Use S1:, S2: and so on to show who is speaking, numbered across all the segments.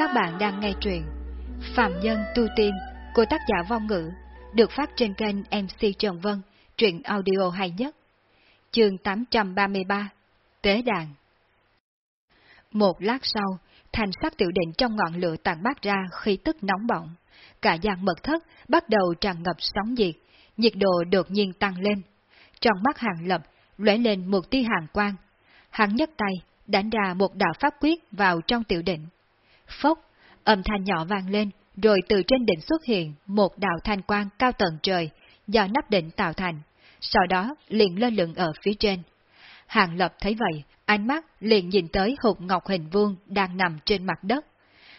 S1: Các bạn đang nghe truyện Phạm Nhân Tu Tiên của tác giả Vong Ngữ được phát trên kênh MC Trần Vân, truyện audio hay nhất. Chương 833 Tế Đàn Một lát sau, thành sắc tiểu định trong ngọn lửa tàn bát ra khí tức nóng bỏng. Cả gian mật thất bắt đầu tràn ngập sóng nhiệt, nhiệt độ đột nhiên tăng lên. Trong mắt hàng lập lóe lên một tia hàng quang. Hắn nhấc tay, đánh ra một đạo pháp quyết vào trong tiểu định. Phốc, âm thanh nhỏ vang lên, rồi từ trên đỉnh xuất hiện một đạo thanh quang cao tận trời, do nắp đỉnh tạo thành, sau đó liền lơ lửng ở phía trên. Hàng Lập thấy vậy, ánh mắt liền nhìn tới hộp ngọc hình vuông đang nằm trên mặt đất.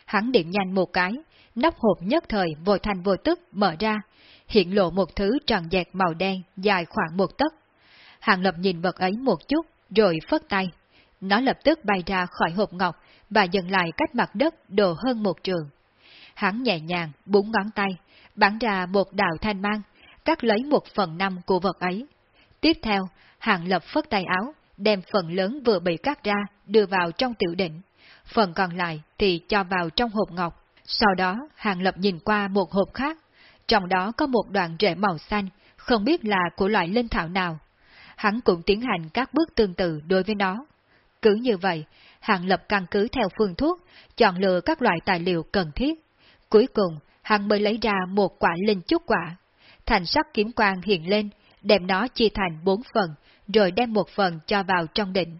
S1: Hắn điểm nhanh một cái, nắp hộp nhất thời vội thành vô tức mở ra, hiện lộ một thứ tròn dẹt màu đen dài khoảng một tấc. Hàng Lập nhìn vật ấy một chút, rồi phất tay. Nó lập tức bay ra khỏi hộp ngọc và dừng lại cách mặt đất độ hơn một trường. Hắn nhẹ nhàng búng ngón tay, bắn ra một đạo thanh mang, cắt lấy một phần năm của vật ấy. Tiếp theo, hạng Lập phất tay áo, đem phần lớn vừa bị cắt ra đưa vào trong tiểu đỉnh. Phần còn lại thì cho vào trong hộp ngọc. Sau đó, hạng Lập nhìn qua một hộp khác, trong đó có một đoạn rễ màu xanh, không biết là của loại linh thảo nào. Hắn cũng tiến hành các bước tương tự đối với nó. Cứ như vậy, Hàng Lập căn cứ theo phương thuốc, chọn lựa các loại tài liệu cần thiết. Cuối cùng, hàng mới lấy ra một quả linh chúc quả. Thành sắc kiếm quang hiện lên, đem nó chia thành bốn phần, rồi đem một phần cho vào trong đỉnh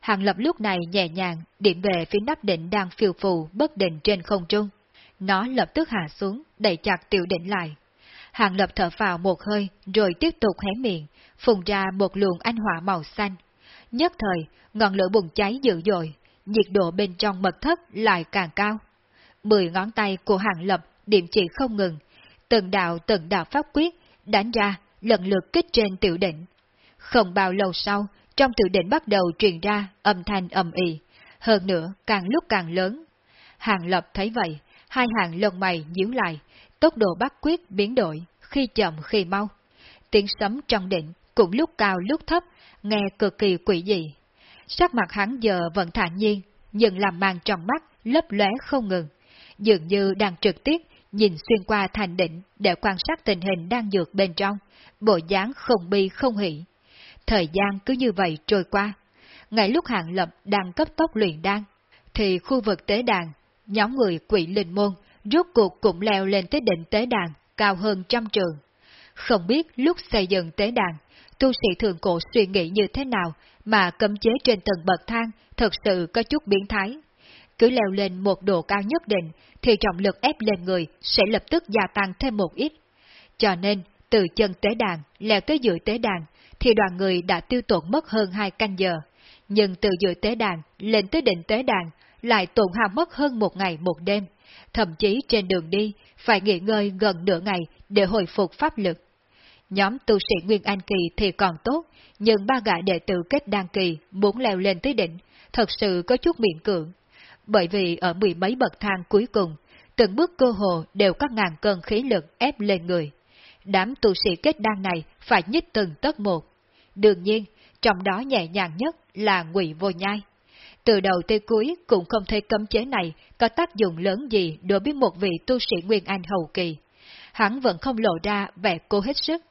S1: Hàng Lập lúc này nhẹ nhàng điểm về phía nắp đỉnh đang phiêu phù bất định trên không trung. Nó lập tức hạ xuống, đẩy chặt tiểu đỉnh lại. Hàng Lập thở vào một hơi, rồi tiếp tục hé miệng, phùng ra một luồng anh hỏa màu xanh. Nhất thời, ngọn lửa bùng cháy dữ dội, nhiệt độ bên trong mật thất lại càng cao. Mười ngón tay của Hàng Lập điểm chỉ không ngừng, từng đạo từng đạo pháp quyết đánh ra lần lượt kích trên tiểu đỉnh. Không bao lâu sau, trong tiểu đỉnh bắt đầu truyền ra âm thanh ầm ĩ, hơn nữa càng lúc càng lớn. Hàng Lập thấy vậy, hai hàng lông mày nhíu lại, tốc độ bắt quyết biến đổi, khi chậm khi mau. Tiếng sấm trong đỉnh cũng lúc cao lúc thấp, nghe cực kỳ quỷ dị. Sắc mặt hắn giờ vẫn thản nhiên, nhưng làm màn trong mắt, lấp lóe không ngừng. Dường như đang trực tiếp nhìn xuyên qua thành đỉnh để quan sát tình hình đang dược bên trong, bộ dáng không bi không hỷ. Thời gian cứ như vậy trôi qua. Ngay lúc hạng lập đang cấp tốc luyện đan, thì khu vực tế đàn, nhóm người quỷ linh môn rốt cuộc cũng leo lên tới đỉnh tế đàn cao hơn trăm trường. Không biết lúc xây dựng tế đàn, tu sĩ thường cổ suy nghĩ như thế nào mà cấm chế trên tầng bậc thang thật sự có chút biến thái. Cứ leo lên một độ cao nhất định thì trọng lực ép lên người sẽ lập tức gia tăng thêm một ít. Cho nên, từ chân tế đàn leo tới giữa tế đàn thì đoàn người đã tiêu tổn mất hơn hai canh giờ. Nhưng từ giữa tế đàn lên tới đỉnh tế đàn lại tổn hao mất hơn một ngày một đêm. Thậm chí trên đường đi phải nghỉ ngơi gần nửa ngày để hồi phục pháp lực. Nhóm tu sĩ Nguyên an Kỳ thì còn tốt, nhưng ba gã đệ tử kết đan kỳ muốn leo lên tới đỉnh, thật sự có chút miễn cưỡng. Bởi vì ở mười mấy bậc thang cuối cùng, từng bước cơ hồ đều có ngàn cân khí lực ép lên người. Đám tu sĩ kết đan này phải nhích từng tấc một. Đương nhiên, trong đó nhẹ nhàng nhất là ngụy vô nhai. Từ đầu tới cuối cũng không thấy cấm chế này có tác dụng lớn gì đối với một vị tu sĩ Nguyên Anh hậu kỳ. Hắn vẫn không lộ ra vẻ cố hết sức.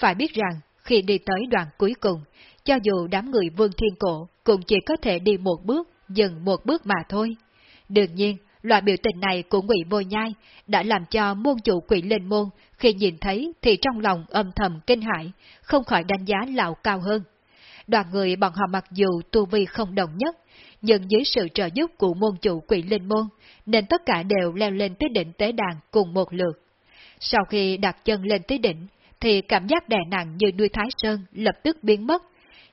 S1: Phải biết rằng, khi đi tới đoạn cuối cùng, cho dù đám người vương thiên cổ cũng chỉ có thể đi một bước, dừng một bước mà thôi. Đương nhiên, loại biểu tình này của ngụy Vô Nhai đã làm cho môn chủ quỷ linh môn khi nhìn thấy thì trong lòng âm thầm kinh hãi, không khỏi đánh giá lão cao hơn. Đoàn người bọn họ mặc dù tu vi không đồng nhất, nhưng dưới sự trợ giúp của môn chủ quỷ linh môn, nên tất cả đều leo lên tới đỉnh tế đàn cùng một lượt. Sau khi đặt chân lên tới đỉnh, thì cảm giác đè nặng như nuôi thái sơn lập tức biến mất.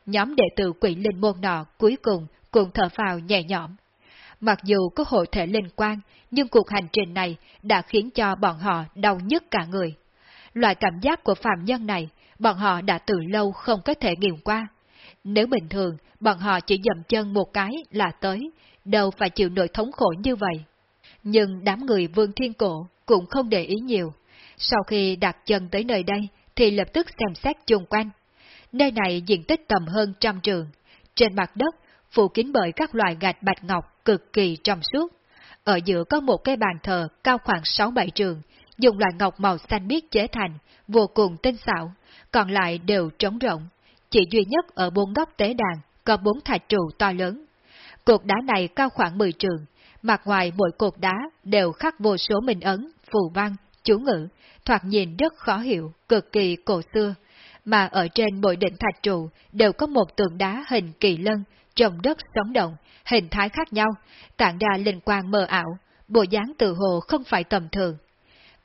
S1: Nhóm đệ tử quỷ linh môn nọ cuối cùng cũng thở phào nhẹ nhõm. Mặc dù có hội thể linh quan, nhưng cuộc hành trình này đã khiến cho bọn họ đau nhức cả người. Loại cảm giác của phạm nhân này, bọn họ đã từ lâu không có thể nghiệm qua. Nếu bình thường, bọn họ chỉ dậm chân một cái là tới, đâu phải chịu nỗi thống khổ như vậy. Nhưng đám người vương thiên cổ cũng không để ý nhiều. Sau khi đặt chân tới nơi đây, thì lập tức xem xét chung quanh. Nơi này diện tích tầm hơn trăm trường. Trên mặt đất, phủ kín bởi các loại gạch bạch ngọc cực kỳ trong suốt. ở giữa có một cái bàn thờ cao khoảng 6-7 trường, dùng loại ngọc màu xanh biếc chế thành, vô cùng tinh xảo, còn lại đều trống rỗng. Chỉ duy nhất ở bốn góc tế đàn có bốn thạch trụ to lớn. Cột đá này cao khoảng 10 trường, mặt ngoài mỗi cột đá đều khắc vô số minh ấn, phù văn, chú ngữ, thoạt nhìn rất khó hiểu, cực kỳ cổ xưa, mà ở trên mỗi đỉnh thạch trụ đều có một tượng đá hình kỳ lân, trồng đất sống động, hình thái khác nhau, tản ra linh quang mờ ảo, bộ dáng tự hồ không phải tầm thường.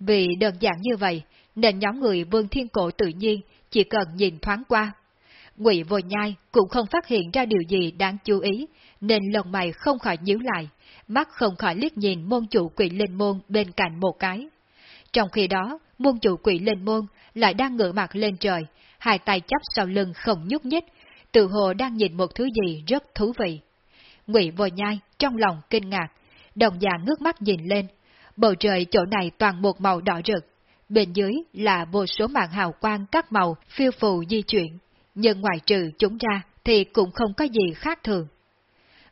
S1: Vì đơn giản như vậy, nên nhóm người Vương Thiên Cổ tự nhiên chỉ cần nhìn thoáng qua. Ngụy Vô Nhai cũng không phát hiện ra điều gì đáng chú ý, nên lòng mày không khỏi nhíu lại, mắt không khỏi liếc nhìn môn chủ quỷ linh môn bên cạnh một cái. Trong khi đó, môn chủ quỷ linh môn lại đang ngửa mặt lên trời, hai tay chắp sau lưng không nhúc nhích, tự hồ đang nhìn một thứ gì rất thú vị. Ngụy Vô Nhai trong lòng kinh ngạc, đồng già ngước mắt nhìn lên, bầu trời chỗ này toàn một màu đỏ rực, bên dưới là vô số mạng hào quang các màu phiêu phù di chuyển, nhưng ngoài trừ chúng ra thì cũng không có gì khác thường.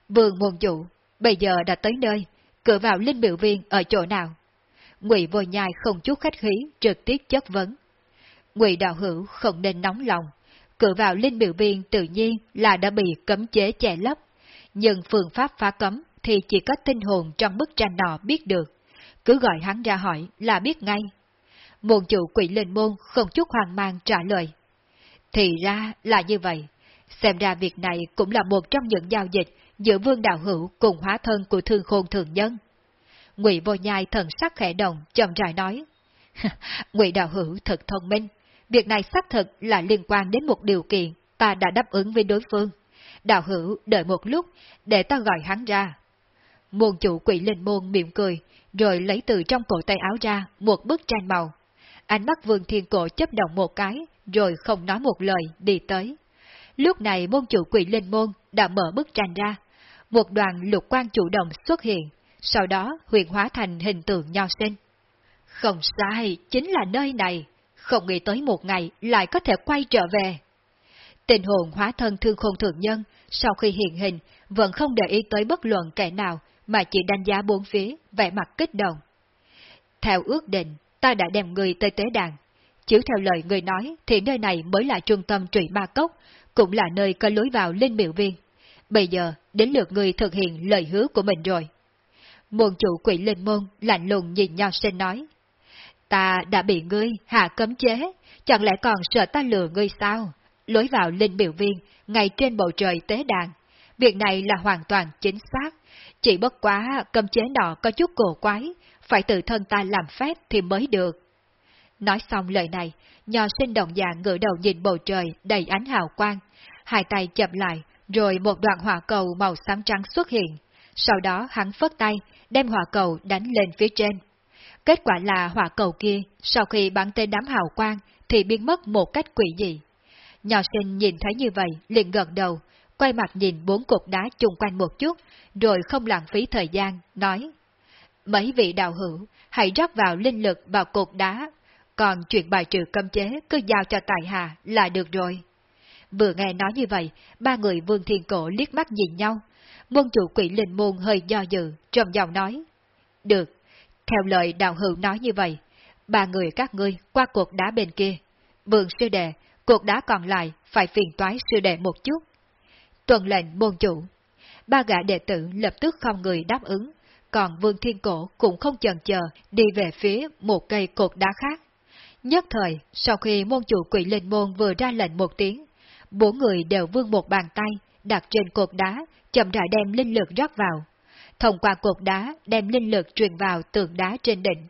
S1: Vương môn chủ, bây giờ đã tới nơi, cửa vào linh biểu viên ở chỗ nào? Ngụy Vô Nhai không chút khách khí, trực tiếp chất vấn. Ngụy Đạo Hữu không nên nóng lòng, cự vào linh biểu viên tự nhiên là đã bị cấm chế che lấp, nhưng phương pháp phá cấm thì chỉ có tinh hồn trong bức tranh nọ biết được. Cứ gọi hắn ra hỏi là biết ngay. Môn chủ quỷ linh môn không chút hoang mang trả lời. Thì ra là như vậy. Xem ra việc này cũng là một trong những giao dịch giữa vương đạo hữu cùng hóa thân của thương khôn thường nhân. Ngụy vô nhai thần sắc khẽ động, chậm rãi nói. Ngụy đạo hữu thật thông minh. Việc này xác thực là liên quan đến một điều kiện ta đã đáp ứng với đối phương. Đạo hữu đợi một lúc để ta gọi hắn ra. Môn chủ quỷ linh môn mỉm cười, rồi lấy từ trong cổ tay áo ra một bức tranh màu. Ánh mắt vương thiên cổ chấp động một cái, rồi không nói một lời, đi tới. Lúc này môn chủ quỷ linh môn đã mở bức tranh ra. Một đoàn lục quan chủ động xuất hiện, sau đó huyền hóa thành hình tượng nho sinh. Không sai, chính là nơi này. Không nghĩ tới một ngày lại có thể quay trở về. Tình hồn hóa thân thương khôn thượng nhân, sau khi hiện hình, vẫn không để ý tới bất luận kẻ nào, mà chỉ đánh giá bốn phía, vẻ mặt kích động. Theo ước định, ta đã đem người tới tế đàn. Chiếu theo lời người nói, thì nơi này mới là trung tâm trụy ma cốc, cũng là nơi có lối vào linh miệu viên. Bây giờ, đến lượt người thực hiện lời hứa của mình rồi. Môn chủ quỷ linh môn lạnh lùng nhìn nhau sinh nói. Ta đã bị ngươi hạ cấm chế, chẳng lẽ còn sợ ta lừa ngươi sao? Lối vào linh biểu viên, ngay trên bầu trời tế đàn. Việc này là hoàn toàn chính xác. Chỉ bất quá cấm chế nọ có chút cổ quái, phải tự thân ta làm phép thì mới được. Nói xong lời này, nho sinh động dạng ngửa đầu nhìn bầu trời đầy ánh hào quang, hai tay chậm lại, rồi một đoạn hỏa cầu màu xám trắng xuất hiện. Sau đó hắn phất tay, đem hỏa cầu đánh lên phía trên. Kết quả là hỏa cầu kia, sau khi bắn tên đám hào quang, thì biến mất một cách quỷ dị. Nhỏ sinh nhìn thấy như vậy, liền gật đầu, quay mặt nhìn bốn cục đá chung quanh một chút, rồi không lãng phí thời gian, nói. Mấy vị đạo hữu, hãy rót vào linh lực vào cục đá, còn chuyện bài trừ cấm chế cứ giao cho tài hà là được rồi. Vừa nghe nói như vậy, ba người vương thiên cổ liếc mắt nhìn nhau. Môn chủ quỷ linh môn hơi do dự, trầm giọng nói. Được, theo lời đạo hữu nói như vậy, ba người các ngươi qua cột đá bên kia. Vương sư đệ, cột đá còn lại phải phiền toái sư đệ một chút. Tuần lệnh môn chủ. Ba gã đệ tử lập tức không người đáp ứng, còn Vương Thiên Cổ cũng không chần chờ đi về phía một cây cột đá khác. Nhất thời, sau khi môn chủ quỷ linh môn vừa ra lệnh một tiếng, bốn người đều vươn một bàn tay, đặt trên cột đá, chậm rãi đem linh lực rót vào. Thông qua cột đá, đem linh lực truyền vào tường đá trên đỉnh.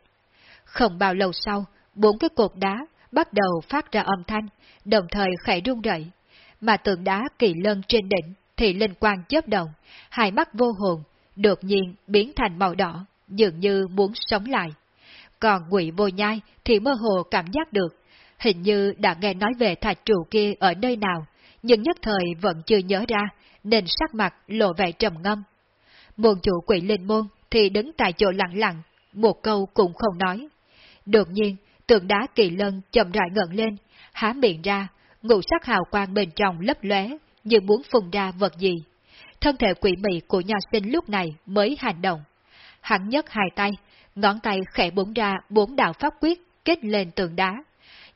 S1: Không bao lâu sau, bốn cái cột đá bắt đầu phát ra âm thanh, đồng thời khẽ rung rẩy. Mà tường đá kỳ lân trên đỉnh thì linh quang chớp động, hai mắt vô hồn, đột nhiên biến thành màu đỏ, dường như muốn sống lại. Còn quỷ vô nhai thì mơ hồ cảm giác được, hình như đã nghe nói về thạch trụ kia ở nơi nào, nhưng nhất thời vẫn chưa nhớ ra, nên sắc mặt lộ vẻ trầm ngâm. Môn chủ quỷ linh môn thì đứng tại chỗ lặng lặng, một câu cũng không nói. Đột nhiên, tượng đá kỳ lân chậm rãi ngẩng lên, há miệng ra, ngũ sắc hào quang bên trong lấp lóe, như muốn phun ra vật gì. Thân thể quỷ mị của nho sinh lúc này mới hành động. Hắn nhấc hai tay, ngón tay khẽ búng ra bốn đạo pháp quyết kết lên tượng đá.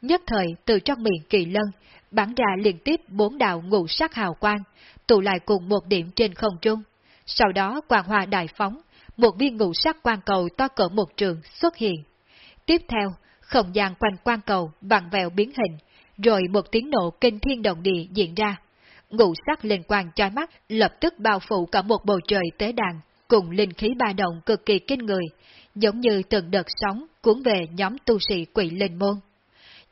S1: Nhất thời từ trong miệng kỳ lân, bắn ra liên tiếp bốn đạo ngũ sắc hào quang, tụ lại cùng một điểm trên không trung. Sau đó quang hoa đại phóng, một viên ngũ sắc quang cầu to cỡ một trường xuất hiện. Tiếp theo, không gian quanh quang cầu vặn vẹo biến hình, rồi một tiếng nổ kinh thiên động địa diễn ra. Ngũ sắc lên quang chói mắt lập tức bao phủ cả một bầu trời tế đàn, cùng linh khí ba động cực kỳ kinh người, giống như từng đợt sóng cuốn về nhóm tu sĩ quỷ linh môn.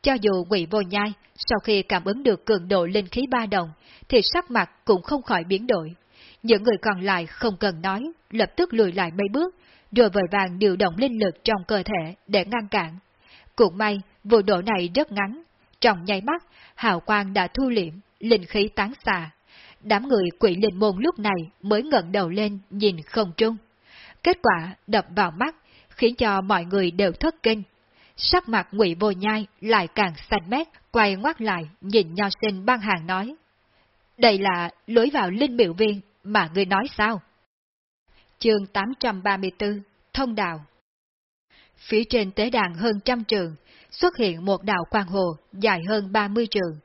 S1: Cho dù quỷ vô nhai, sau khi cảm ứng được cường độ linh khí ba đồng, thì sắc mặt cũng không khỏi biến đổi. Những người còn lại không cần nói, lập tức lùi lại mấy bước, rồi vội vàng điều động linh lực trong cơ thể để ngăn cản. Cũng may, vụ độ này rất ngắn. Trong nháy mắt, hào quang đã thu liễm, linh khí tán xà. Đám người quỷ linh môn lúc này mới ngẩng đầu lên nhìn không trung. Kết quả đập vào mắt, khiến cho mọi người đều thất kinh. Sắc mặt ngụy vô nhai lại càng xanh mét, quay ngoắt lại nhìn nho sinh băng hàng nói. Đây là lối vào linh biểu viên mà ngươi nói sao? Chương 834 Thông đạo Phía trên tế đàn hơn trăm trường, xuất hiện một đạo quang hồ dài hơn 30 trường.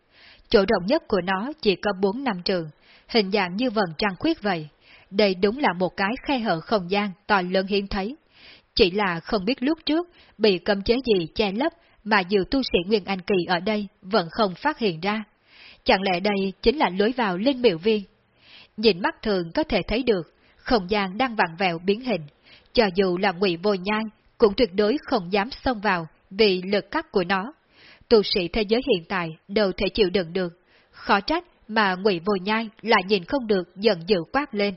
S1: Chỗ rộng nhất của nó chỉ có 4 năm trường, hình dạng như vần trăng khuyết vậy. Đây đúng là một cái khe hở không gian to lớn hiếm thấy. Chỉ là không biết lúc trước bị cấm chế gì che lấp mà nhiều tu sĩ Nguyên Anh Kỳ ở đây vẫn không phát hiện ra. Chẳng lẽ đây chính là lối vào linh miệu viên? Nhìn mắt thường có thể thấy được, không gian đang vặn vẹo biến hình. Cho dù là ngụy vô nhai, cũng tuyệt đối không dám xông vào vì lực cắt của nó. Tu sĩ thế giới hiện tại đều thể chịu đựng được. Khó trách mà ngụy vô nhai lại nhìn không được giận dữ quát lên.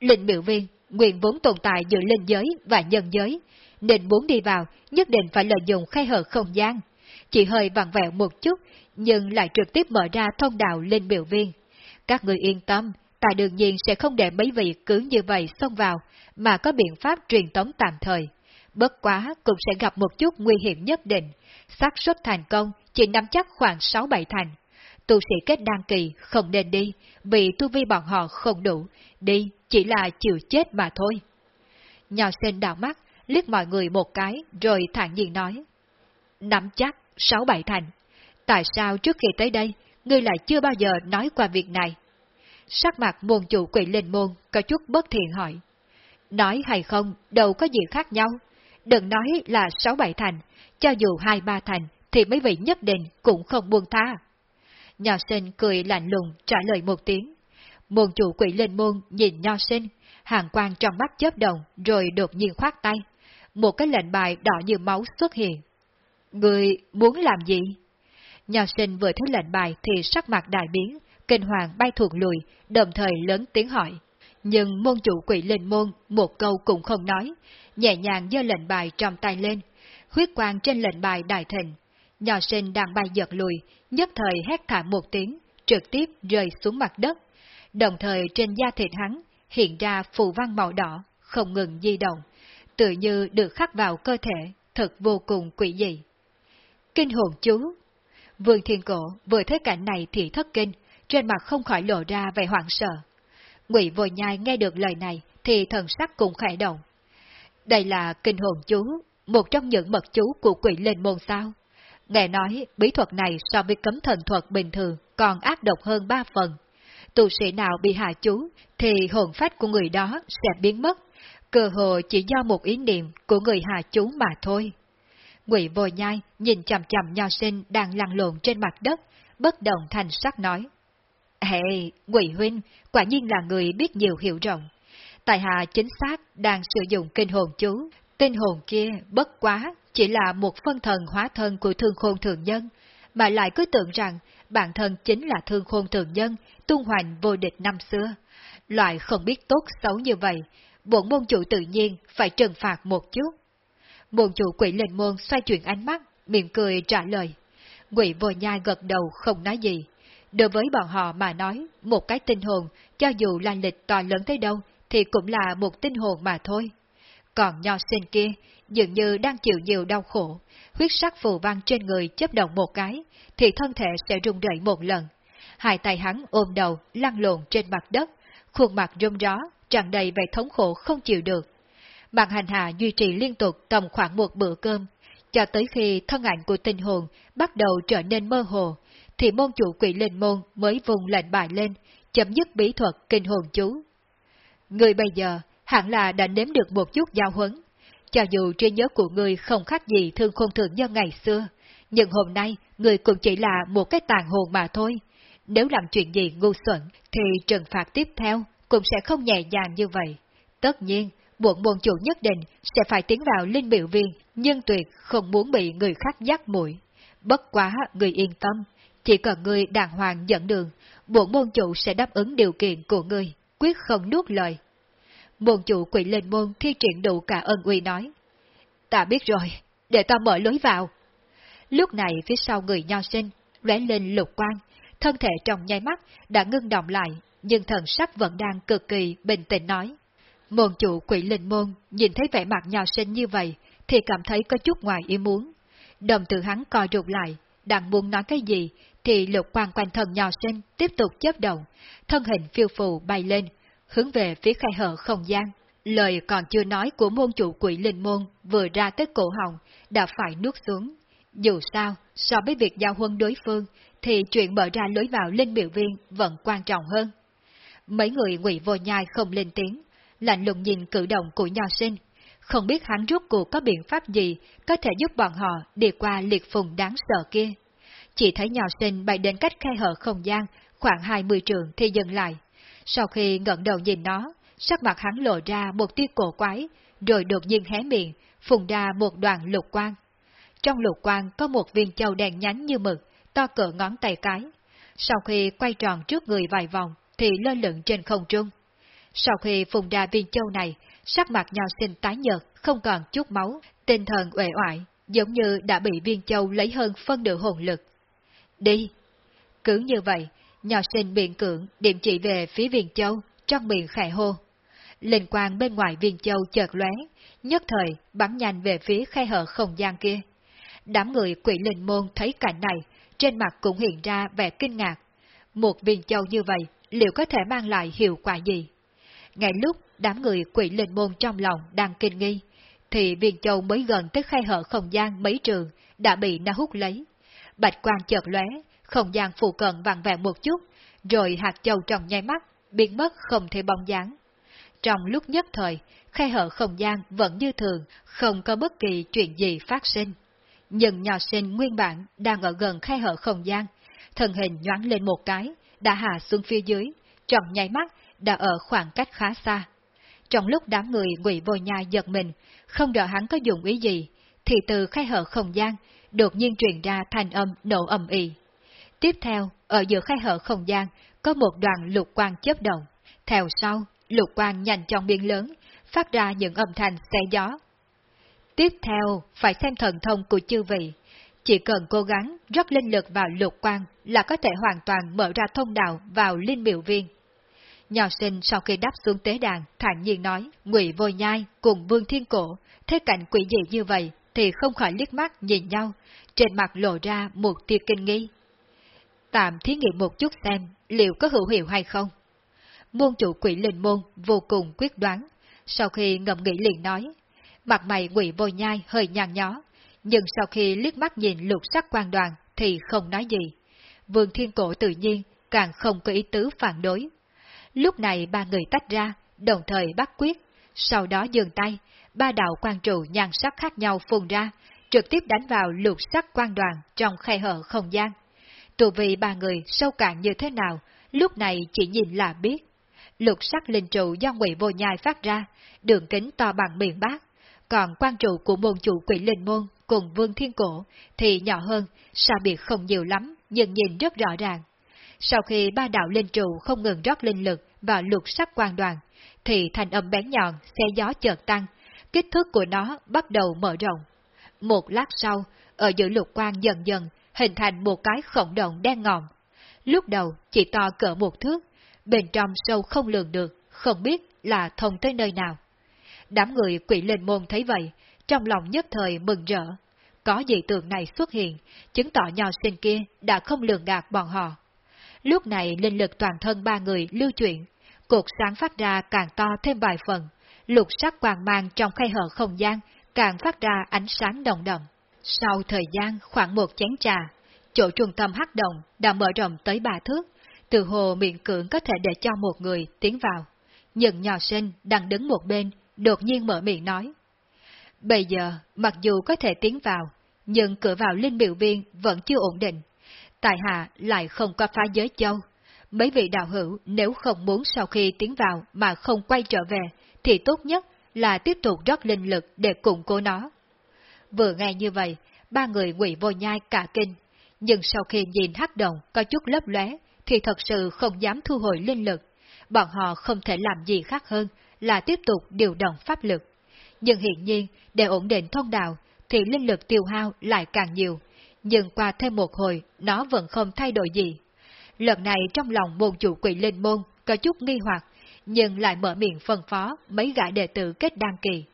S1: Linh miệu viên, nguyện vốn tồn tại giữa linh giới và nhân giới, nên muốn đi vào nhất định phải lợi dụng khay hở không gian. Chỉ hơi vặn vẹo một chút, nhưng lại trực tiếp mở ra thông đạo lên biểu viên. Các người yên tâm, ta đương nhiên sẽ không để mấy vị cứ như vậy xông vào, mà có biện pháp truyền tống tạm thời. Bất quá cũng sẽ gặp một chút nguy hiểm nhất định, xác suất thành công chỉ nắm chắc khoảng 6-7 thành. Tu sĩ kết đăng kỳ không nên đi, vì tu vi bọn họ không đủ, đi chỉ là chịu chết mà thôi. Nhỏ sen đảo mắt, liếc mọi người một cái, rồi thản nhiên nói. Nắm chắc, 6-7 thành. Tại sao trước khi tới đây, ngươi lại chưa bao giờ nói qua việc này? Sắc mặt môn chủ quỷ linh môn có chút bất thiện hỏi. Nói hay không, đâu có gì khác nhau. Đừng nói là 6-7 thành, cho dù 2-3 thành, thì mấy vị nhất định cũng không buông tha. Nho sinh cười lạnh lùng trả lời một tiếng. Môn chủ quỷ linh môn nhìn nho sinh, hàng quang trong mắt chớp động rồi đột nhiên khoát tay. Một cái lệnh bài đỏ như máu xuất hiện. Người muốn làm gì? Nho sinh vừa thấy lệnh bài thì sắc mặt đại biến, kinh hoàng bay thuộc lùi, đồng thời lớn tiếng hỏi. Nhưng môn chủ quỷ linh môn một câu cũng không nói, nhẹ nhàng giơ lệnh bài trong tay lên, huyết quang trên lệnh bài đại thịnh. Nho sinh đang bay giật lùi, nhất thời hét thảm một tiếng, trực tiếp rơi xuống mặt đất. Đồng thời trên da thịt hắn hiện ra phù văn màu đỏ, không ngừng di động, tự như được khắc vào cơ thể, thật vô cùng quỷ dị. Kinh hồn chú Vương Thiên Cổ vừa thấy cảnh này thì thất kinh, trên mặt không khỏi lộ ra vẻ hoảng sợ. Ngụy Vô Nhai nghe được lời này thì thần sắc cũng khẽ động. Đây là kinh hồn chú, một trong những mật chú của quỷ lên môn sao. Nghe nói bí thuật này so với cấm thần thuật bình thường còn ác độc hơn ba phần. Tu sĩ nào bị hạ chú thì hồn phách của người đó sẽ biến mất, cơ hồ chỉ do một ý niệm của người hạ chú mà thôi. Ngụy Vô Nhai nhìn chằm chằm nho sinh đang lăn lộn trên mặt đất, bất động thành sắc nói. Hệ, Ngụy Huynh, quả nhiên là người biết nhiều hiểu rộng. Tại hạ chính xác đang sử dụng kinh hồn chú, tinh hồn kia bất quá chỉ là một phân thần hóa thân của thương khôn thường nhân, mà lại cứ tưởng rằng bản thân chính là thương khôn thường nhân, tung hoành vô địch năm xưa. Loại không biết tốt xấu như vậy, bổn môn chủ tự nhiên phải trừng phạt một chút. Môn chủ quỷ lên môn xoay chuyển ánh mắt, miệng cười trả lời. Ngụy vô nhai gật đầu không nói gì. Đối với bọn họ mà nói, một cái tinh hồn, cho dù là lịch to lớn tới đâu, thì cũng là một tinh hồn mà thôi. Còn nho sinh kia, dường như đang chịu nhiều đau khổ, huyết sắc phù văn trên người chấp động một cái, thì thân thể sẽ rung rẩy một lần. Hai tay hắn ôm đầu, lăn lộn trên mặt đất, khuôn mặt rung ró, tràn đầy vẻ thống khổ không chịu được. Mạng hành hạ duy trì liên tục tầm khoảng một bữa cơm, cho tới khi thân ảnh của tinh hồn bắt đầu trở nên mơ hồ, thì môn chủ quỷ linh môn mới vùng lệnh bài lên, chấm dứt bí thuật kinh hồn chú. Người bây giờ hẳn là đã nếm được một chút giao huấn, cho dù trí nhớ của người không khác gì thương khôn thượng nhân ngày xưa, nhưng hôm nay người cũng chỉ là một cái tàn hồn mà thôi. Nếu làm chuyện gì ngu xuẩn, thì trừng phạt tiếp theo cũng sẽ không nhẹ nhàng như vậy. Tất nhiên, buộc môn chủ nhất định sẽ phải tiến vào linh biểu viên, nhưng tuyệt không muốn bị người khác dắt mũi. Bất quá người yên tâm, chỉ cần người đàng hoàng dẫn đường, buộc môn chủ sẽ đáp ứng điều kiện của người, quyết không nuốt lời. Môn chủ quỷ lên môn thi triển đủ cả ân uy nói. Ta biết rồi, để ta mở lối vào. Lúc này phía sau người nho sinh, lóe lên lục quang, thân thể trong nháy mắt đã ngưng động lại, nhưng thần sắc vẫn đang cực kỳ bình tĩnh nói. Môn chủ quỷ linh môn nhìn thấy vẻ mặt nho sinh như vậy, thì cảm thấy có chút ngoài ý muốn. Đồng từ hắn co rụt lại, đang muốn nói cái gì, thì lục quang quanh thân nho sinh tiếp tục chớp động, thân hình phiêu phù bay lên, hướng về phía khai hở không gian. Lời còn chưa nói của môn chủ quỷ linh môn vừa ra tới cổ họng, đã phải nuốt xuống. Dù sao, so với việc giao huân đối phương, thì chuyện mở ra lối vào linh biểu viên vẫn quan trọng hơn. Mấy người ngụy vô nhai không lên tiếng, lạnh lùng nhìn cử động của nho sinh, không biết hắn rút cuộc có biện pháp gì có thể giúp bọn họ đi qua liệt phùng đáng sợ kia. Chỉ thấy nho sinh bay đến cách khe hở không gian, khoảng 20 trường thì dừng lại. Sau khi ngẩng đầu nhìn nó, sắc mặt hắn lộ ra một tia cổ quái, rồi đột nhiên hé miệng, phùng ra một đoàn lục quang. Trong lục quang có một viên châu đèn nhánh như mực, to cỡ ngón tay cái. Sau khi quay tròn trước người vài vòng, thì lơ lửng trên không trung. Sau khi phùng ra viên châu này, sắc mặt nhau sinh tái nhợt, không còn chút máu, tinh thần uể oải, giống như đã bị viên châu lấy hơn phân nửa hồn lực. Đi! Cứ như vậy, Nhỏ sinh miệng cưỡng điểm chỉ về phía viên châu, trong miệng khẽ hô. Linh quang bên ngoài viên châu chợt lóe, nhất thời bắn nhanh về phía khe hở không gian kia. Đám người quỷ linh môn thấy cảnh này, trên mặt cũng hiện ra vẻ kinh ngạc. Một viên châu như vậy, liệu có thể mang lại hiệu quả gì? Ngay lúc đám người quỷ linh môn trong lòng đang kinh nghi, thì viên châu mới gần tới khai hở không gian mấy trường đã bị nó hút lấy. Bạch quang chợt lóe, không gian phụ cận vặn vẹn một chút, rồi hạt châu trong nháy mắt, biến mất không thể bóng dáng. Trong lúc nhất thời, khe hở không gian vẫn như thường, không có bất kỳ chuyện gì phát sinh. Nhưng nhỏ sinh nguyên bản đang ở gần khe hở không gian, thân hình nhoáng lên một cái, đã hạ xuống phía dưới, trong nháy mắt đã ở khoảng cách khá xa. Trong lúc đám người ngụy vô nhai giật mình, không rõ hắn có dùng ý gì, thì từ khe hở không gian, đột nhiên truyền ra thanh âm nổ ầm ĩ. Tiếp theo, ở giữa khai hở không gian, có một đoàn lục quang chớp động. Theo sau, lục quang nhanh chóng biến lớn, phát ra những âm thanh xé gió. Tiếp theo, phải xem thần thông của chư vị. Chỉ cần cố gắng rót linh lực vào lục quang là có thể hoàn toàn mở ra thông đạo vào linh biểu viên. Nhỏ sinh sau khi đáp xuống tế đàn, thản nhiên nói, Ngụy Vô Nhai cùng Vương Thiên Cổ, thế cảnh quỷ dị như vậy thì không khỏi liếc mắt nhìn nhau, trên mặt lộ ra một tia kinh nghi. Tạm thí nghiệm một chút xem liệu có hữu hiệu hay không. Môn chủ quỷ linh môn vô cùng quyết đoán, sau khi ngậm nghĩ liền nói, mặt mày Ngụy bôi Nhai hơi nhăn nhó, nhưng sau khi liếc mắt nhìn lục sắc quan đoàn thì không nói gì. Vương Thiên Cổ tự nhiên càng không có ý tứ phản đối. Lúc này ba người tách ra, đồng thời bắt quyết, sau đó dừng tay, ba đạo quan trụ nhan sắc khác nhau phun ra, trực tiếp đánh vào lục sắc quan đoàn trong khe hở không gian. Tù vì ba người sâu cạn như thế nào, lúc này chỉ nhìn là biết. Lục sắc linh trụ do ngụy vô nhai phát ra, đường kính to bằng miệng bát, còn quan trụ của môn chủ quỷ linh môn cùng vương thiên cổ thì nhỏ hơn, xa biệt không nhiều lắm, nhưng nhìn rất rõ ràng. Sau khi ba đạo linh trụ không ngừng rót linh lực vào lục sắc quan đoàn, thì thành âm bén nhọn, xe gió chợt tăng, kích thước của nó bắt đầu mở rộng. Một lát sau, ở giữa lục quan dần dần hình thành một cái khổng động đen ngòm. Lúc đầu chỉ to cỡ một thước, bên trong sâu không lường được, không biết là thông tới nơi nào. Đám người quỷ lên môn thấy vậy, trong lòng nhất thời mừng rỡ. Có dị tượng này xuất hiện, chứng tỏ nho sinh kia đã không lường gạt bọn họ. Lúc này linh lực toàn thân ba người lưu chuyển, cột sáng phát ra càng to thêm vài phần, lục sắc quang mang trong khay hở không gian càng phát ra ánh sáng đồng đồng. Sau thời gian khoảng một chén trà, chỗ trung tâm hắc động đã mở rộng tới ba thước, từ hồ miệng cưỡng có thể để cho một người tiến vào. Nhưng nhỏ sinh đang đứng một bên, đột nhiên mở miệng nói. Bây giờ, mặc dù có thể tiến vào, nhưng cửa vào linh biểu viên vẫn chưa ổn định. Tại hạ lại không có phá giới châu. Mấy vị đạo hữu nếu không muốn sau khi tiến vào mà không quay trở về, thì tốt nhất là tiếp tục rót linh lực để củng cố nó. Vừa nghe như vậy, ba người quỷ vô nhai cả kinh, nhưng sau khi nhìn hắc động có chút lấp lóe, thì thật sự không dám thu hồi linh lực. Bọn họ không thể làm gì khác hơn là tiếp tục điều động pháp lực. Nhưng hiện nhiên, để ổn định thông đạo, thì linh lực tiêu hao lại càng nhiều. Nhưng qua thêm một hồi, nó vẫn không thay đổi gì. Lần này trong lòng môn chủ quỷ linh môn có chút nghi hoặc, nhưng lại mở miệng phân phó mấy gã đệ tử kết đăng kỳ.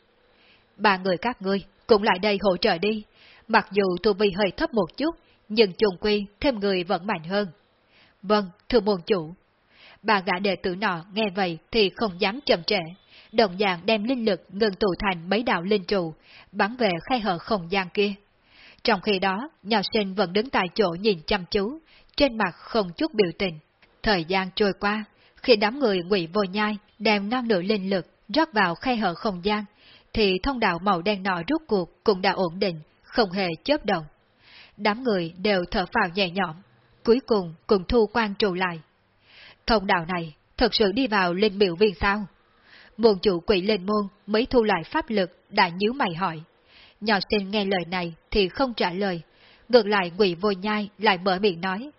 S1: Ba người các ngươi cũng lại đây hỗ trợ đi, mặc dù tu vi hơi thấp một chút, nhưng trùng quy thêm người vẫn mạnh hơn. Vâng, thưa môn chủ. bà gã đệ tử nọ nghe vậy thì không dám chậm trễ, đồng dạng đem linh lực ngừng tụ thành mấy đạo linh trụ, bắn về khai hở không gian kia. Trong khi đó, nhỏ sinh vẫn đứng tại chỗ nhìn chăm chú, trên mặt không chút biểu tình. Thời gian trôi qua, khi đám người ngụy vô nhai đem non nửa linh lực rót vào khai hở không gian, thì thông đạo màu đen nọ rút cuộc cũng đã ổn định, không hề chớp động. Đám người đều thở phào nhẹ nhõm, cuối cùng cùng thu quan trụ lại. Thông đạo này thật sự đi vào linh biểu viên sao? Môn chủ quỷ lên môn mới thu lại pháp lực đã nhíu mày hỏi. Nhỏ sinh nghe lời này thì không trả lời, ngược lại quỷ vô nhai lại mở miệng nói.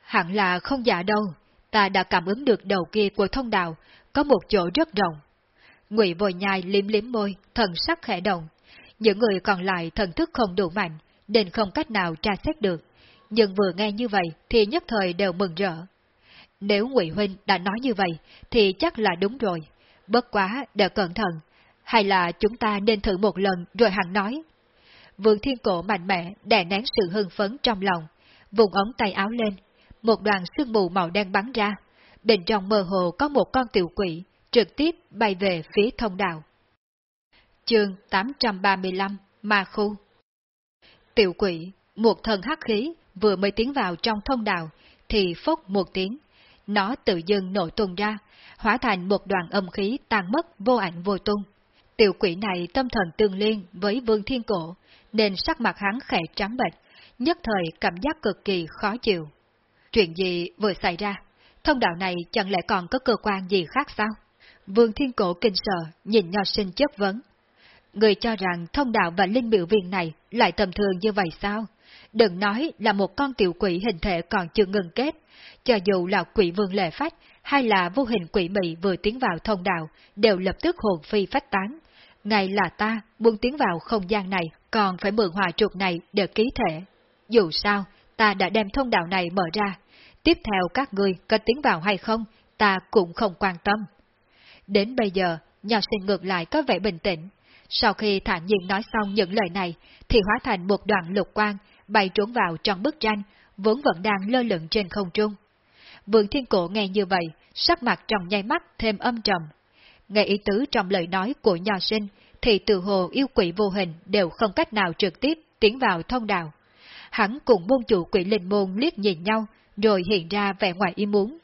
S1: Hẳn là không giả đâu, ta đã cảm ứng được đầu kia của thông đạo, có một chỗ rất rộng. Ngụy vô nhai liếm liếm môi, thần sắc khẽ động. Những người còn lại thần thức không đủ mạnh, nên không cách nào tra xét được. Nhưng vừa nghe như vậy thì nhất thời đều mừng rỡ. Nếu Ngụy Huynh đã nói như vậy, thì chắc là đúng rồi. Bất quá, để cẩn thận. Hay là chúng ta nên thử một lần rồi hẳn nói. Vương Thiên Cổ mạnh mẽ đè nén sự hưng phấn trong lòng, vùng ống tay áo lên. Một đoàn sương mù màu đen bắn ra. Bên trong mơ hồ có một con tiểu quỷ, trực tiếp bay về phía thông đạo. Chương 835 Ma Khu Tiểu quỷ, một thân hắc khí, vừa mới tiến vào trong thông đạo, thì phốc một tiếng, nó tự dưng nổ tung ra, hóa thành một đoàn âm khí tan mất vô ảnh vô tung. Tiểu quỷ này tâm thần tương liên với vương thiên cổ, nên sắc mặt hắn khẽ trắng bệch, nhất thời cảm giác cực kỳ khó chịu. Chuyện gì vừa xảy ra? Thông đạo này chẳng lẽ còn có cơ quan gì khác sao? Vương thiên cổ kinh sợ, nhìn nho sinh chất vấn. Người cho rằng thông đạo và linh biểu viện này lại tầm thường như vậy sao? Đừng nói là một con tiểu quỷ hình thể còn chưa ngừng kết, cho dù là quỷ vương lệ phách hay là vô hình quỷ mị vừa tiến vào thông đạo, đều lập tức hồn phi phách tán. Ngay là ta muốn tiến vào không gian này, còn phải mượn hòa trục này để ký thể. Dù sao, ta đã đem thông đạo này mở ra. Tiếp theo các ngươi có tiến vào hay không, ta cũng không quan tâm. Đến bây giờ, nhà sinh ngược lại có vẻ bình tĩnh. Sau khi thản nhiên nói xong những lời này, thì hóa thành một đoạn lục quang, bay trốn vào trong bức tranh, vốn vẫn đang lơ lửng trên không trung. Vương Thiên Cổ nghe như vậy, sắc mặt trong nháy mắt thêm âm trầm. Nghe ý tứ trong lời nói của nho sinh, thì từ hồ yêu quỷ vô hình đều không cách nào trực tiếp tiến vào thông đạo. Hắn cùng môn chủ quỷ linh môn liếc nhìn nhau, rồi hiện ra vẻ ngoài ý muốn.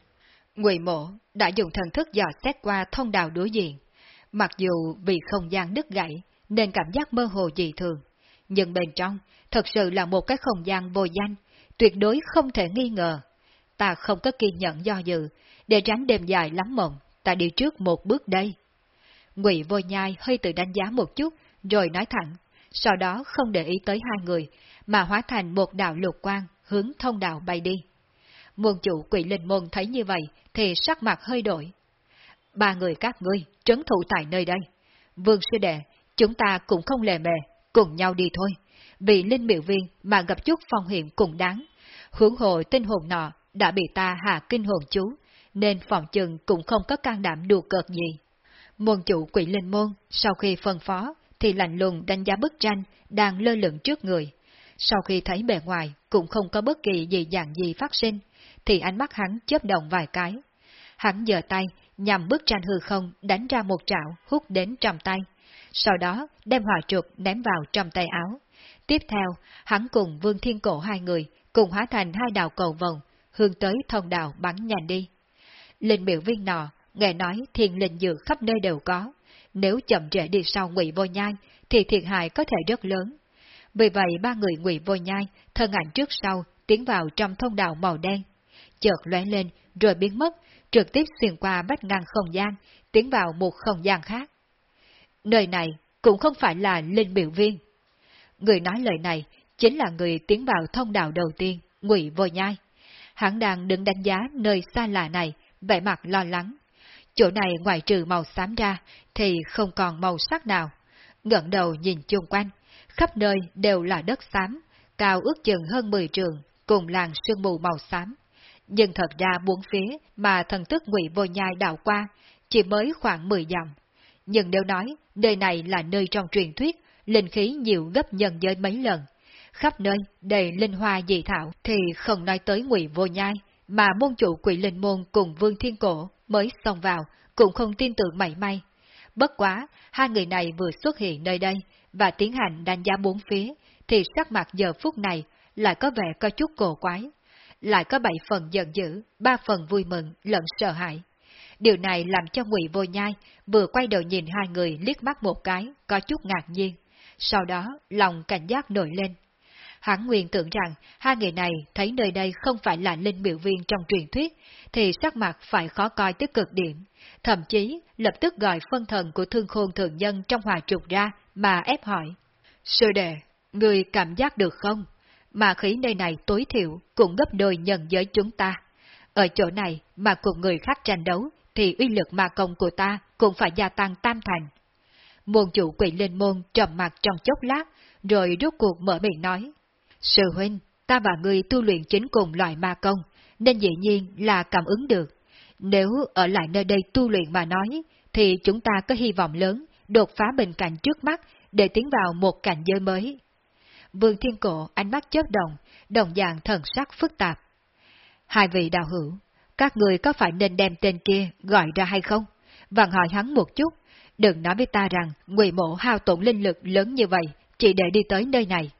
S1: Ngụy mộ đã dùng thần thức dò xét qua thông đạo đối diện. Mặc dù vì không gian đứt gãy, nên cảm giác mơ hồ dị thường, nhưng bên trong thật sự là một cái không gian vô danh, tuyệt đối không thể nghi ngờ. Ta không có kiên nhẫn do dự, để tránh đêm dài lắm mộng, ta đi trước một bước đây. Ngụy vô nhai hơi tự đánh giá một chút, rồi nói thẳng, sau đó không để ý tới hai người, mà hóa thành một đạo lục quang hướng thông đạo bay đi. Môn chủ quỷ linh môn thấy như vậy, thì sắc mặt hơi đổi. Ba người các ngươi, trấn thủ tại nơi đây. Vương sư đệ, chúng ta cũng không lề mề, cùng nhau đi thôi. Vì linh miệu viên mà gặp chút phong hiểm cũng đáng. Hướng hồ tinh hồn nọ đã bị ta hạ kinh hồn chú, nên phòng chừng cũng không có can đảm đùa cợt gì. Môn chủ quỷ linh môn, sau khi phân phó, thì lạnh lùng đánh giá bức tranh đang lơ lửng trước người. Sau khi thấy bề ngoài cũng không có bất kỳ gì dạng gì phát sinh, thì ánh mắt hắn chớp động vài cái. Hắn giơ tay, nhằm bước tranh hư không đánh ra một trạo hút đến trong tay, sau đó đem hỏa trục ném vào trong tay áo. Tiếp theo, hắn cùng Vương Thiên Cổ hai người cùng hóa thành hai đạo cầu vòng, hướng tới thông đạo bắn nhanh đi. Linh biểu viên nọ, nghe nói thiên linh dược khắp nơi đều có, nếu chậm trễ đi sau ngụy vô nhai, thì thiệt hại có thể rất lớn. Vì vậy ba người ngụy vô nhai, thân ảnh trước sau, tiến vào trong thông đạo màu đen. Chợt lóe lên, rồi biến mất, trực tiếp xuyên qua bách ngang không gian, tiến vào một không gian khác. Nơi này cũng không phải là linh biểu viên. Người nói lời này chính là người tiến vào thông đạo đầu tiên, ngụy vô nhai. Hắn đang đứng đánh giá nơi xa lạ này, vẻ mặt lo lắng. Chỗ này ngoài trừ màu xám ra, thì không còn màu sắc nào. ngẩng đầu nhìn chung quanh, khắp nơi đều là đất xám, cao ước chừng hơn 10 trường, cùng làng sương mù màu xám. Nhưng thật ra bốn phía mà thần thức ngụy vô nhai đảo qua, chỉ mới khoảng 10 dặm. Nhưng nếu nói nơi này là nơi trong truyền thuyết, linh khí nhiều gấp nhân giới mấy lần, khắp nơi đầy linh hoa dị thảo thì không nói tới ngụy vô nhai, mà môn chủ quỷ linh môn cùng vương thiên cổ mới xông vào, cũng không tin tưởng mảy may. Bất quá, hai người này vừa xuất hiện nơi đây và tiến hành đánh giá bốn phía, thì sắc mặt giờ phút này lại có vẻ có chút cổ quái. Lại có bảy phần giận dữ, ba phần vui mừng, lẫn sợ hãi. Điều này làm cho ngụy Vô Nhai vừa quay đầu nhìn hai người liếc mắt một cái, có chút ngạc nhiên. Sau đó, lòng cảnh giác nổi lên. Hãng nguyên tưởng rằng hai người này thấy nơi đây không phải là linh miệu viên trong truyền thuyết, thì sắc mặt phải khó coi tới cực điểm. Thậm chí lập tức gọi phân thần của thương khôn thường nhân trong hòa trục ra mà ép hỏi. Sư đệ, người cảm giác được không? Mà khí nơi này tối thiểu cũng gấp đôi nhân giới chúng ta. Ở chỗ này mà cùng người khác tranh đấu thì uy lực ma công của ta cũng phải gia tăng tam thành. Môn chủ quỷ linh môn trầm mặt trong chốc lát, rồi rút cuộc mở miệng nói. Sư huynh, ta và ngươi tu luyện chính cùng loại ma công, nên dĩ nhiên là cảm ứng được. Nếu ở lại nơi đây tu luyện mà nói, thì chúng ta có hy vọng lớn đột phá bình cảnh trước mắt để tiến vào một cảnh giới mới. Vương Thiên Cổ ánh mắt chớp đồng, đồng dạng thần sắc phức tạp. Hai vị đạo hữu, các người có phải nên đem tên kia gọi ra hay không? Vặn hỏi hắn một chút, đừng nói với ta rằng ngụy mộ hao tổn linh lực lớn như vậy chỉ để đi tới nơi này.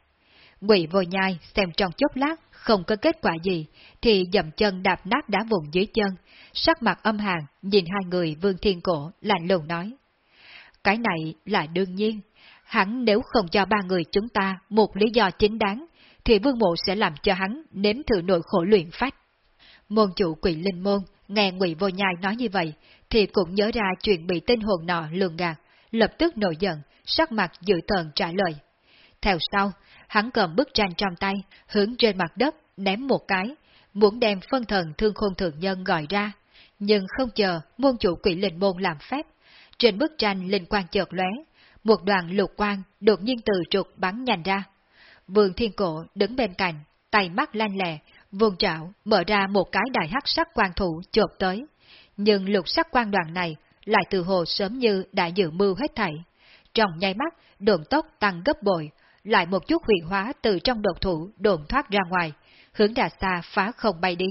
S1: Ngụy vô nhai xem trong chốc lát không có kết quả gì, thì dậm chân đạp nát đá vùng dưới chân, sắc mặt âm hàn nhìn hai người vương thiên cổ lạnh lùng nói. Cái này là đương nhiên, hắn nếu không cho ba người chúng ta một lý do chính đáng, thì vương mộ sẽ làm cho hắn nếm thử nội khổ luyện phách. Môn chủ quỷ linh môn, nghe ngụy vô nhai nói như vậy, thì cũng nhớ ra chuyện bị tên hồn nọ lường gạt, lập tức nổi giận, sắc mặt dự tờn trả lời. Theo sau, hắn cầm bức tranh trong tay, hướng trên mặt đất, ném một cái, muốn đem phân thần thương khôn thượng nhân gọi ra. Nhưng không chờ môn chủ quỷ linh môn làm phép. Trên bức tranh linh quang chợt lóe, một đoàn lục quang đột nhiên từ trục bắn nhanh ra. Vương Thiên Cổ đứng bên cạnh, tay mắt lanh lẹ, vùng trảo mở ra một cái đại hắc sắc quang thủ chộp tới. Nhưng lục sắc quang đoàn này lại từ hồ sớm như đã dự mưu hết thảy. Trong nháy mắt, đồn tốc tăng gấp bội, lại một chút huyền hóa từ trong đột thủ đồn thoát ra ngoài, hướng đà xa phá không bay đi.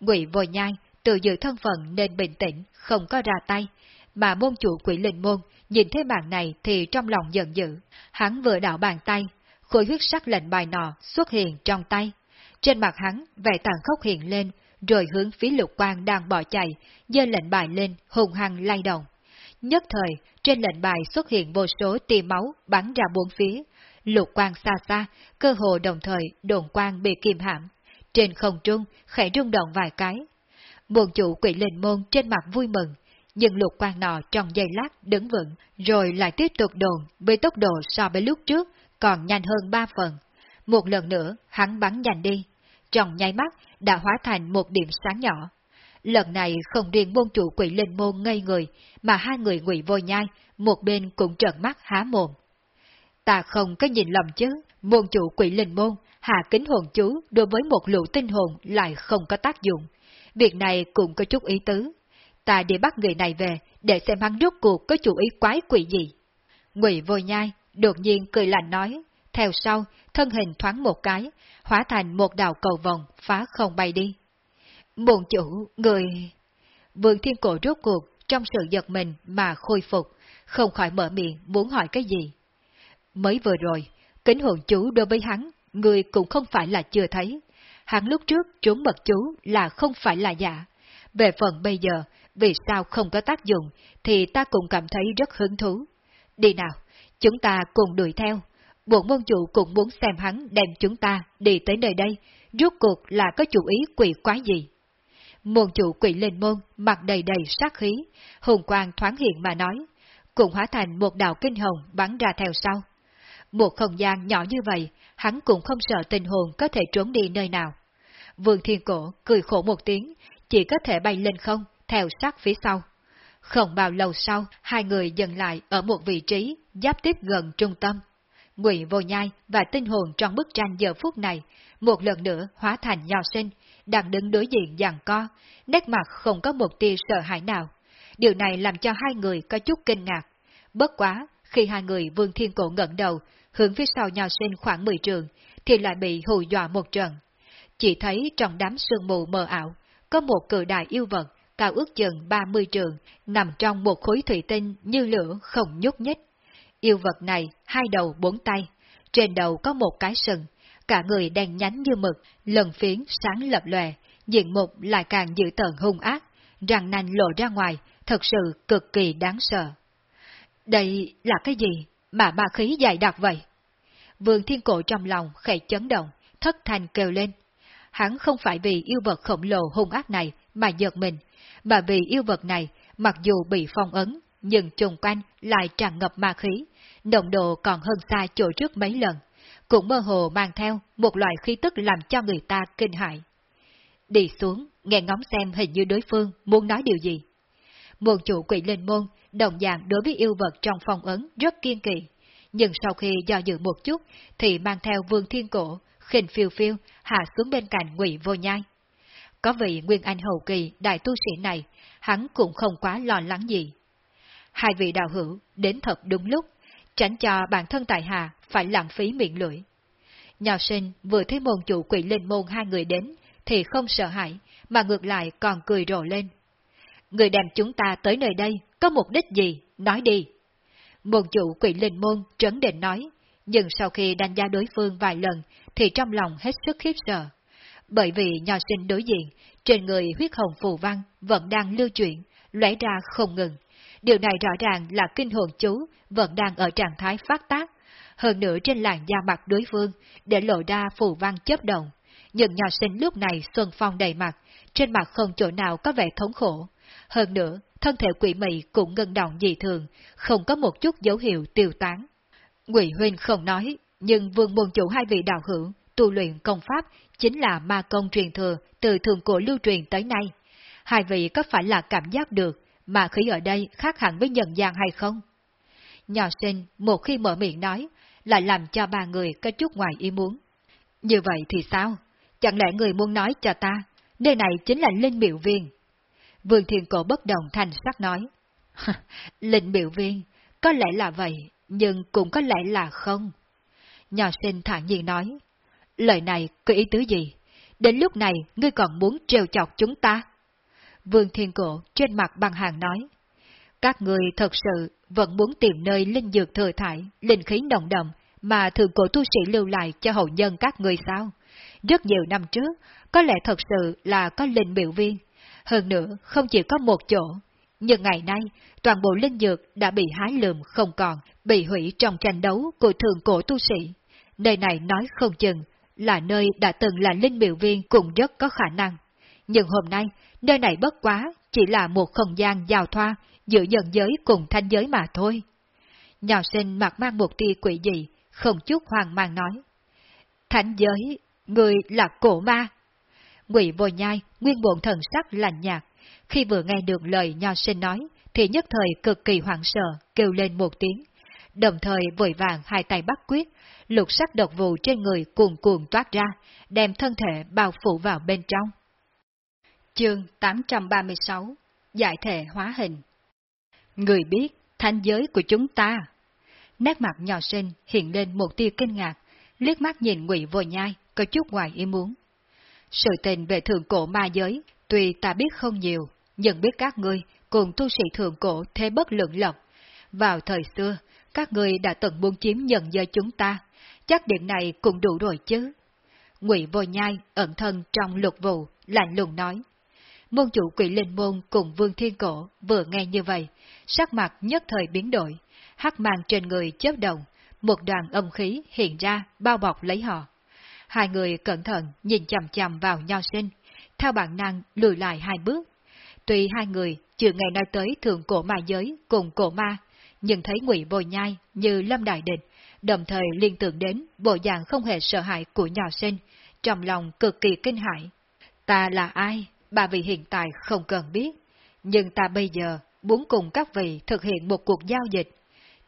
S1: Ngụy vội nhai, tự dự thân phận nên bình tĩnh, không có ra tay, mà môn chủ quỷ linh môn nhìn thấy màn này thì trong lòng giận dữ. Hắn vừa đảo bàn tay, khối huyết sắc lệnh bài nọ xuất hiện trong tay. Trên mặt hắn, vẻ tàn khốc hiện lên, rồi hướng phía lục quang đang bỏ chạy, giơ lệnh bài lên, hùng hăng lay động. Nhất thời, trên lệnh bài xuất hiện vô số tia máu bắn ra bốn phía, lục quang xa xa, cơ hồ đồng thời đồn quang bị kìm hãm. Trên không trung, khẽ rung động vài cái. Môn chủ quỷ linh môn trên mặt vui mừng, nhưng lục quan nọ trong giây lát đứng vững, rồi lại tiếp tục đồn với tốc độ so với lúc trước, còn nhanh hơn ba phần. Một lần nữa, hắn bắn nhanh đi. Trong nháy mắt, đã hóa thành một điểm sáng nhỏ. Lần này không riêng môn chủ quỷ linh môn ngây người, mà hai người ngụy vô nhai, một bên cũng trợn mắt há mồm. Ta không có nhìn lầm chứ, môn chủ quỷ linh môn, hạ kính hồn chú đối với một lũ tinh hồn lại không có tác dụng. Việc này cũng có chút ý tứ. Ta đi bắt người này về, để xem hắn rốt cuộc có chủ ý quái quỷ gì. Ngụy vô nhai, đột nhiên cười lạnh nói, theo sau, thân hình thoáng một cái, hóa thành một đạo cầu vòng, phá không bay đi. Môn chủ, người... Vương Thiên Cổ rốt cuộc trong sự giật mình mà khôi phục, không khỏi mở miệng muốn hỏi cái gì. Mới vừa rồi, kính hồn chú đối với hắn, người cũng không phải là chưa thấy. Hắn lúc trước trốn mật chú là không phải là giả. Về phần bây giờ, vì sao không có tác dụng, thì ta cũng cảm thấy rất hứng thú. Đi nào, chúng ta cùng đuổi theo. Bổn môn chủ cũng muốn xem hắn đem chúng ta đi tới nơi đây, rốt cuộc là có chủ ý quỷ quái gì. Môn chủ quỷ lên môn, mặt đầy đầy sát khí, hùng quang thoáng hiện mà nói, cũng hóa thành một đạo kinh hồng bắn ra theo sau. Một không gian nhỏ như vậy, hắn cũng không sợ tình hồn có thể trốn đi nơi nào. Vương Thiên Cổ cười khổ một tiếng, chỉ có thể bay lên không, theo sát phía sau. Không bao lâu sau, hai người dừng lại ở một vị trí giáp tiếp gần trung tâm. Ngụy Vô Nhai và tinh hồn trong bức tranh giờ phút này, một lần nữa hóa thành nho sinh, đang đứng đối diện giằng co, nét mặt không có một tia sợ hãi nào. Điều này làm cho hai người có chút kinh ngạc. Bất quá, khi hai người vương thiên cổ ngẩng đầu, hướng phía sau nho sinh khoảng 10 trường, thì lại bị hù dọa một trận. Chỉ thấy trong đám sương mù mờ ảo, có một cự đại yêu vật, cao ước chừng 30 trường, nằm trong một khối thủy tinh như lửa không nhúc nhích. Yêu vật này hai đầu bốn tay, trên đầu có một cái sừng, cả người đen nhánh như mực, lần phiến sáng lập lòe, diện mục lại càng dữ tợn hung ác, răng nanh lộ ra ngoài, thật sự cực kỳ đáng sợ. Đây là cái gì mà ma khí dài đặc vậy? Vương Thiên Cổ trong lòng khẽ chấn động, thất thanh kêu lên. Hắn không phải vì yêu vật khổng lồ hung ác này mà giật mình, mà vì yêu vật này, mặc dù bị phong ấn, nhưng trùng quanh lại tràn ngập ma khí, nồng độ còn hơn xa chỗ trước mấy lần, cũng mơ hồ mang theo một loại khí tức làm cho người ta kinh hại. Đi xuống, nghe ngóng xem hình như đối phương muốn nói điều gì. Môn chủ quỷ lên môn, đồng dạng đối với yêu vật trong phong ấn rất kiên kỳ, nhưng sau khi do dự một chút thì mang theo vương thiên cổ, khinh phiêu phiêu, hạ xuống bên cạnh ngụy vô nhai. Có vị Nguyên Anh hậu kỳ đại tu sĩ này, hắn cũng không quá lo lắng gì. Hai vị đạo hữu đến thật đúng lúc, tránh cho bản thân tại hạ phải lãng phí miệng lưỡi. Nhỏ sinh vừa thấy môn chủ quỷ lên môn hai người đến, thì không sợ hãi, mà ngược lại còn cười rộ lên. Người đem chúng ta tới nơi đây, có mục đích gì? Nói đi. Môn chủ quỷ linh môn trấn định nói, nhưng sau khi đánh giá đối phương vài lần, thì trong lòng hết sức khiếp sợ. Bởi vì nho sinh đối diện, trên người huyết hồng phù văn vẫn đang lưu chuyển, lóe ra không ngừng. Điều này rõ ràng là kinh hồn chú vẫn đang ở trạng thái phát tác. Hơn nữa trên làn da mặt đối phương để lộ ra phù văn chấp động. Nhưng nho sinh lúc này xuân phong đầy mặt, trên mặt không chỗ nào có vẻ thống khổ. Hơn nữa, thân thể quỷ mị cũng ngân động dị thường, không có một chút dấu hiệu tiêu tán. Ngụy Huynh không nói, nhưng vương môn chủ hai vị đạo hữu tu luyện công pháp chính là ma công truyền thừa từ thường cổ lưu truyền tới nay. Hai vị có phải là cảm giác được mà khí ở đây khác hẳn với nhân gian hay không? Nhỏ sinh một khi mở miệng nói, lại làm cho ba người có chút ngoài ý muốn. Như vậy thì sao? Chẳng lẽ người muốn nói cho ta, nơi này chính là Linh Miệu Viên? Vương Thiên Cổ bất đồng thành sắc nói. Linh Miệu Viên, có lẽ là vậy, nhưng cũng có lẽ là không. Nhỏ sinh thản nhiên nói. Lời này có ý tứ gì? Đến lúc này ngươi còn muốn trêu chọc chúng ta? Vương Thiên Cổ trên mặt băng hàng nói. Các người thật sự vẫn muốn tìm nơi linh dược thừa thải, linh khí nồng đậm mà thường cổ tu sĩ lưu lại cho hậu nhân các người sao? Rất nhiều năm trước, có lẽ thật sự là có linh biểu viên. Hơn nữa, không chỉ có một chỗ. Nhưng ngày nay, toàn bộ linh dược đã bị hái lượm không còn, bị hủy trong tranh đấu của thường cổ tu sĩ. Nơi này nói không chừng là nơi đã từng là linh biểu viên cũng rất có khả năng. Nhưng hôm nay, nơi này bất quá chỉ là một không gian giao thoa giữa dân giới cùng thanh giới mà thôi. Nhỏ sinh mặt mang một tia quỷ dị, không chút hoang mang nói. Thánh giới, người là cổ ma. Ngụy vô nhai, nguyên bộn thần sắc lạnh nhạt, khi vừa nghe được lời nho sinh nói, thì nhất thời cực kỳ hoảng sợ, kêu lên một tiếng, đồng thời vội vàng hai tay bắt quyết, lục sắc độc vụ trên người cuồn cuộn toát ra, đem thân thể bao phủ vào bên trong. Chương 836 Giải thể hóa hình Người biết thanh giới của chúng ta. Nét mặt nhỏ sinh hiện lên một tia kinh ngạc, liếc mắt nhìn ngụy vô nhai, có chút ngoài ý muốn. Sự tình về thượng cổ ma giới, tuy ta biết không nhiều, nhận biết các ngươi cùng tu sĩ thượng cổ thế bất lượng lập. Vào thời xưa, các người đã từng muốn chiếm nhận giờ chúng ta, chắc điểm này cũng đủ rồi chứ. Ngụy Vô Nhai ẩn thân trong lục vụ, lạnh lùng nói. Môn chủ quỷ linh môn cùng Vương Thiên Cổ vừa nghe như vậy, sắc mặt nhất thời biến đổi, hắc mang trên người chớp động, một đoàn âm khí hiện ra bao bọc lấy họ. Hai người cẩn thận nhìn chầm chầm vào nho sinh, theo bản năng lùi lại hai bước. Tuy hai người chưa nghe nói tới thượng cổ ma giới cùng cổ ma, nhưng thấy ngụy bồi nhai như lâm đại địch, đồng thời liên tưởng đến bộ dạng không hề sợ hãi của nhỏ sinh, trong lòng cực kỳ kinh hãi. Ta là ai? Bà vị hiện tại không cần biết, nhưng ta bây giờ muốn cùng các vị thực hiện một cuộc giao dịch.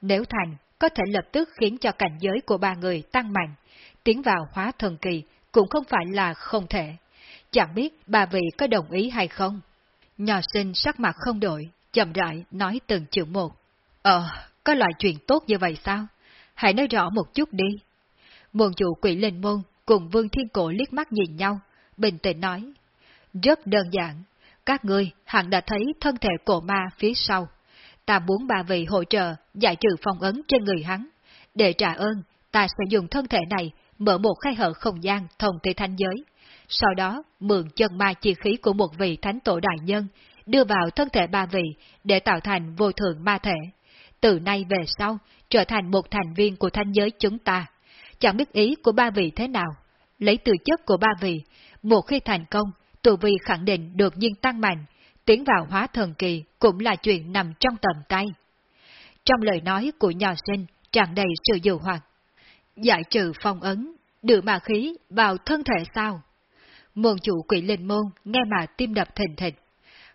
S1: Nếu thành, có thể lập tức khiến cho cảnh giới của ba người tăng mạnh, tiến vào hóa thần kỳ cũng không phải là không thể. Chẳng biết bà vị có đồng ý hay không? Nhỏ sinh sắc mặt không đổi, chậm rãi nói từng chữ một. Ờ, có loại chuyện tốt như vậy sao? Hãy nói rõ một chút đi. Môn chủ quỷ linh môn cùng Vương Thiên Cổ liếc mắt nhìn nhau, bình tĩnh nói. Rất đơn giản, các ngươi hẳn đã thấy thân thể cổ ma phía sau. Ta muốn ba vị hỗ trợ giải trừ phong ấn trên người hắn. Để trả ơn, ta sẽ dùng thân thể này mở một khai hở không gian thông tới thanh giới. Sau đó, mượn chân ma chi khí của một vị thánh tổ đại nhân, đưa vào thân thể ba vị để tạo thành vô thượng ma thể. Từ nay về sau, trở thành một thành viên của thanh giới chúng ta. Chẳng biết ý của ba vị thế nào. Lấy từ chất của ba vị, một khi thành công, tù vị khẳng định được nhiên tăng mạnh, tiến vào hóa thần kỳ cũng là chuyện nằm trong tầm tay. Trong lời nói của nhỏ sinh, tràn đầy sự dụ hoặc. Giải trừ phong ấn, đưa ma khí vào thân thể sao? Môn chủ quỷ linh môn nghe mà tim đập thình thịch.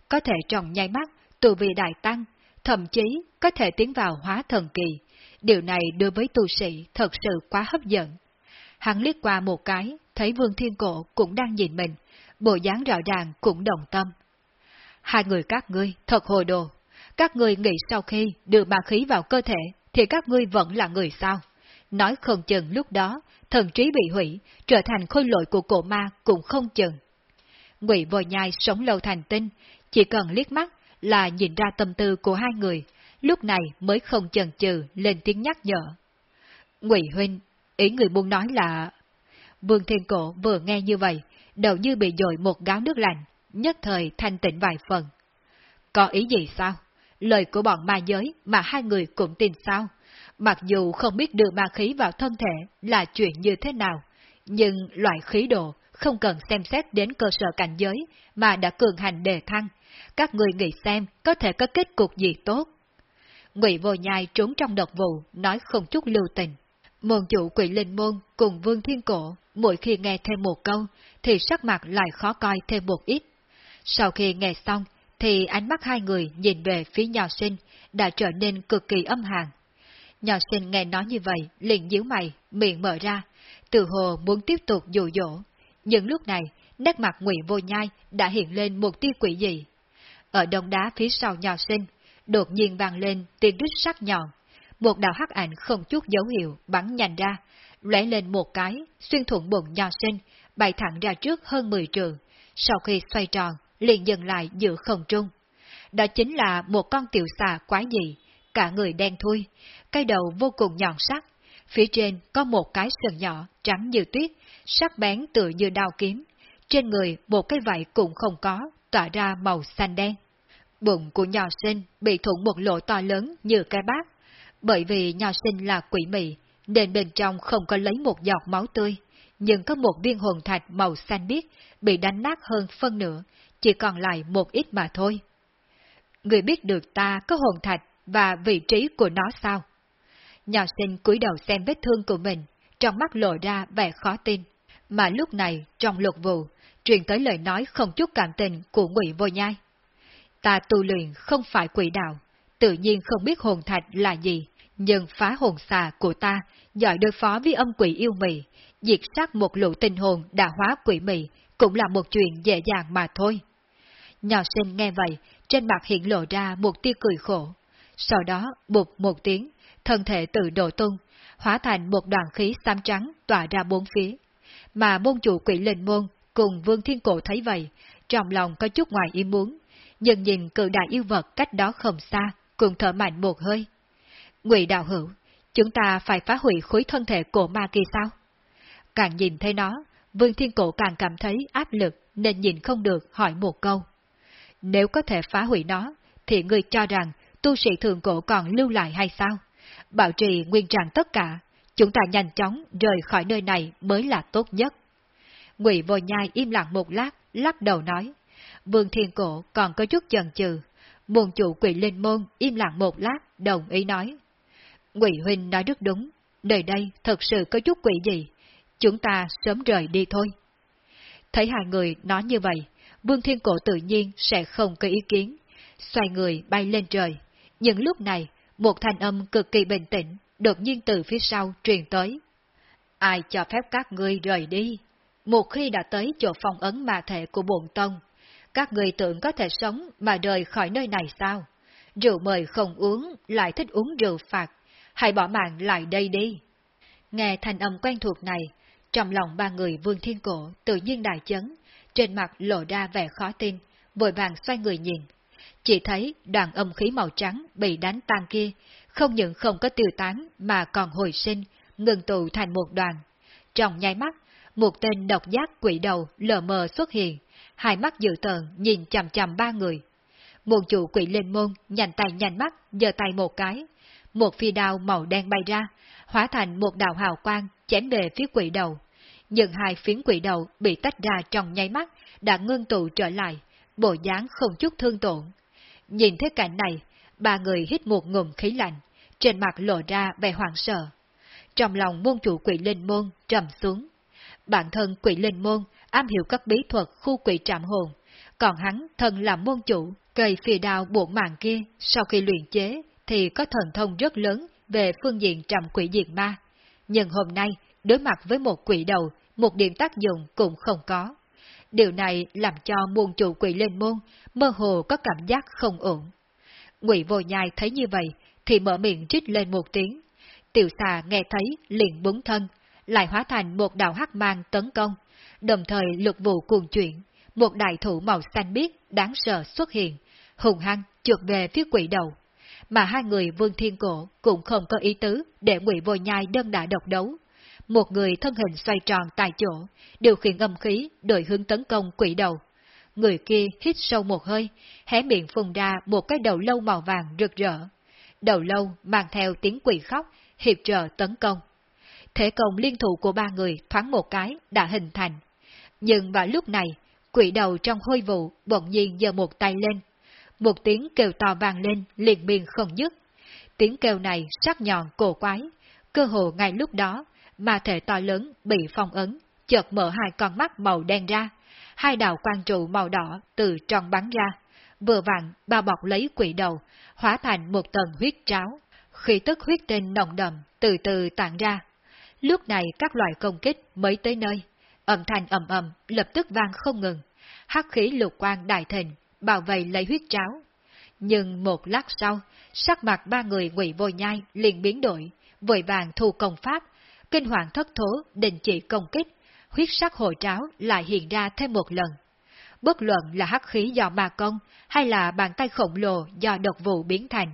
S1: Có thể trong nháy mắt, tù vị đại tăng, thậm chí có thể tiến vào hóa thần kỳ. Điều này đối với tu sĩ thật sự quá hấp dẫn. Hắn liếc qua một cái, thấy Vương Thiên Cổ cũng đang nhìn mình, bộ dáng rõ ràng cũng đồng tâm. Hai người các ngươi thật hồ đồ. Các ngươi nghĩ sau khi đưa ma khí vào cơ thể, thì các ngươi vẫn là người sao? Nói không chừng lúc đó, thần trí bị hủy, trở thành khôi lỗi của cổ ma cũng không chừng. Ngụy Vội Nhai sống lâu thành tinh, chỉ cần liếc mắt là nhìn ra tâm tư của hai người, lúc này mới không chần chừ lên tiếng nhắc nhở. Ngụy Huynh, ý người muốn nói là... Vương Thiên Cổ vừa nghe như vậy, đầu như bị dội một gáo nước lạnh, nhất thời thanh tịnh vài phần. Có ý gì sao? Lời của bọn ma giới mà hai người cũng tin sao? Mặc dù không biết đưa ma khí vào thân thể là chuyện như thế nào, nhưng loại khí độ không cần xem xét đến cơ sở cảnh giới mà đã cường hành đề thăng. Các người nghĩ xem có thể có kết cục gì tốt. Ngụy vô nhai trốn trong độc vụ, nói không chút lưu tình. Môn chủ quỷ linh môn cùng vương thiên cổ, mỗi khi nghe thêm một câu, thì sắc mặt lại khó coi thêm một ít. Sau khi nghe xong, thì ánh mắt hai người nhìn về phía nhỏ sinh, đã trở nên cực kỳ âm hàn. Nhỏ sinh nghe nói như vậy, liền nhíu mày, miệng mở ra, từ hồ muốn tiếp tục dụ dỗ. Nhưng lúc này, nét mặt ngụy vô nhai đã hiện lên một tia quỷ dị. Ở đông đá phía sau nhỏ sinh, đột nhiên vang lên tiếng rít sắc nhọn. Một đạo hắc ảnh không chút dấu hiệu bắn nhanh ra, lóe lên một cái, xuyên thủng bụng nhỏ sinh, bay thẳng ra trước hơn 10 trường. Sau khi xoay tròn, liền dừng lại giữa không trung. Đó chính là một con tiểu xà quái dị, cả người đen thui, cây đầu vô cùng nhọn sắc. Phía trên có một cái sừng nhỏ, trắng như tuyết, sắc bén tựa như đao kiếm. Trên người một cái vảy cũng không có, tỏa ra màu xanh đen. Bụng của nhỏ sinh bị thủng một lỗ to lớn như cái bát. Bởi vì nhỏ sinh là quỷ mị, nên bên trong không có lấy một giọt máu tươi, nhưng có một viên hồn thạch màu xanh biếc bị đánh nát hơn phân nửa, chỉ còn lại một ít mà thôi. Người biết được ta có hồn thạch và vị trí của nó sao? Nhỏ sinh cúi đầu xem vết thương của mình, trong mắt lộ ra vẻ khó tin. Mà lúc này, trong lục vụ, truyền tới lời nói không chút cảm tình của ngụy vô nhai. Ta tu luyện không phải quỷ đạo, tự nhiên không biết hồn thạch là gì, nhưng phá hồn xà của ta, giỏi đối phó với âm quỷ yêu mị, diệt sát một lũ tinh hồn đã hóa quỷ mị, cũng là một chuyện dễ dàng mà thôi. Nhỏ sinh nghe vậy, trên mặt hiện lộ ra một tia cười khổ. Sau đó, bụt một tiếng, thân thể tự độ tung, hóa thành một đoàn khí xám trắng tỏa ra bốn phía. Mà môn chủ quỷ linh môn cùng Vương Thiên Cổ thấy vậy, trong lòng có chút ngoài ý muốn, nhưng nhìn cự đại yêu vật cách đó không xa, cùng thở mạnh một hơi. Ngụy đạo hữu, chúng ta phải phá hủy khối thân thể của ma kia sao? Càng nhìn thấy nó, Vương Thiên Cổ càng cảm thấy áp lực nên nhìn không được hỏi một câu. Nếu có thể phá hủy nó, thì người cho rằng tu sĩ thường cổ còn lưu lại hay sao? Bảo trì nguyên trạng tất cả, chúng ta nhanh chóng rời khỏi nơi này mới là tốt nhất. Ngụy Vô Nhai im lặng một lát, lắc đầu nói. Vương Thiên Cổ còn có chút chần chừ. Môn chủ quỷ linh môn im lặng một lát, đồng ý nói. Ngụy Huynh nói rất đúng, nơi đây thật sự có chút quỷ gì, chúng ta sớm rời đi thôi. Thấy hai người nói như vậy, Vương Thiên Cổ tự nhiên sẽ không có ý kiến, xoay người bay lên trời. Nhưng lúc này, một thanh âm cực kỳ bình tĩnh, đột nhiên từ phía sau truyền tới. Ai cho phép các ngươi rời đi? Một khi đã tới chỗ phong ấn ma thể của bồn tông, các người tưởng có thể sống mà rời khỏi nơi này sao? Rượu mời không uống, lại thích uống rượu phạt, hãy bỏ mạng lại đây đi. Nghe thanh âm quen thuộc này, trong lòng ba người vương thiên cổ tự nhiên đại chấn, trên mặt lộ ra vẻ khó tin, vội vàng xoay người nhìn. Chỉ thấy đoàn âm khí màu trắng bị đánh tan kia, không những không có tiêu tán mà còn hồi sinh, ngừng tụ thành một đoàn. Trong nháy mắt, một tên độc giác quỷ đầu lờ mờ xuất hiện, hai mắt dự tợn nhìn chằm chằm ba người. Một chủ quỷ lên môn, nhanh tay nhanh mắt, giơ tay một cái. Một phi đao màu đen bay ra, hóa thành một đạo hào quang, chém về phía quỷ đầu. Nhưng hai phiến quỷ đầu bị tách ra trong nháy mắt, đã ngưng tụ trở lại, bộ dáng không chút thương tổn. Nhìn thấy cảnh này, ba người hít một ngụm khí lạnh, trên mặt lộ ra vẻ hoảng sợ. Trong lòng môn chủ quỷ linh môn trầm xuống. Bản thân quỷ linh môn am hiểu các bí thuật khu quỷ trạm hồn, còn hắn thân là môn chủ, cây phi đao buộc mạng kia sau khi luyện chế thì có thần thông rất lớn về phương diện trạm quỷ diệt ma. Nhưng hôm nay, đối mặt với một quỷ đầu, một điểm tác dụng cũng không có. Điều này làm cho môn chủ quỷ lên môn, mơ hồ có cảm giác không ổn. Ngụy vô nhai thấy như vậy, thì mở miệng trích lên một tiếng. Tiểu xà nghe thấy liền búng thân, lại hóa thành một đạo hắc mang tấn công, đồng thời lực vụ cuồng chuyển, một đại thủ màu xanh biếc đáng sợ xuất hiện, hùng hăng trượt về phía quỷ đầu. Mà hai người vương thiên cổ cũng không có ý tứ để ngụy vô nhai đơn đả độc đấu. Một người thân hình xoay tròn tại chỗ, điều khiển âm khí đổi hướng tấn công quỷ đầu. Người kia hít sâu một hơi, hé miệng phun ra một cái đầu lâu màu vàng rực rỡ. Đầu lâu mang theo tiếng quỷ khóc, hiệp trợ tấn công. Thế công liên thủ của ba người thoáng một cái đã hình thành. Nhưng vào lúc này, quỷ đầu trong hôi vụ bỗng nhiên giơ một tay lên. Một tiếng kêu to vang lên liền miên không dứt. Tiếng kêu này sắc nhọn cổ quái. Cơ hồ ngay lúc đó, mà thể to lớn bị phong ấn, chợt mở hai con mắt màu đen ra. Hai đạo quan trụ màu đỏ từ trong bắn ra. Vừa vặn bao bọc lấy quỷ đầu, hóa thành một tầng huyết tráo. Khi tức huyết trên nồng đậm từ từ tản ra, Lúc này các loại công kích mới tới nơi, âm thanh ầm ầm lập tức vang không ngừng, hắc khí lục quang đại thịnh, bảo vệ lấy huyết tráo. Nhưng một lát sau, sắc mặt ba người ngụy vô nhai liền biến đổi, vội vàng thu công pháp, kinh hoàng thất thố đình chỉ công kích, huyết sắc hồi tráo lại hiện ra thêm một lần. Bất luận là hắc khí do ma công hay là bàn tay khổng lồ do độc vụ biến thành,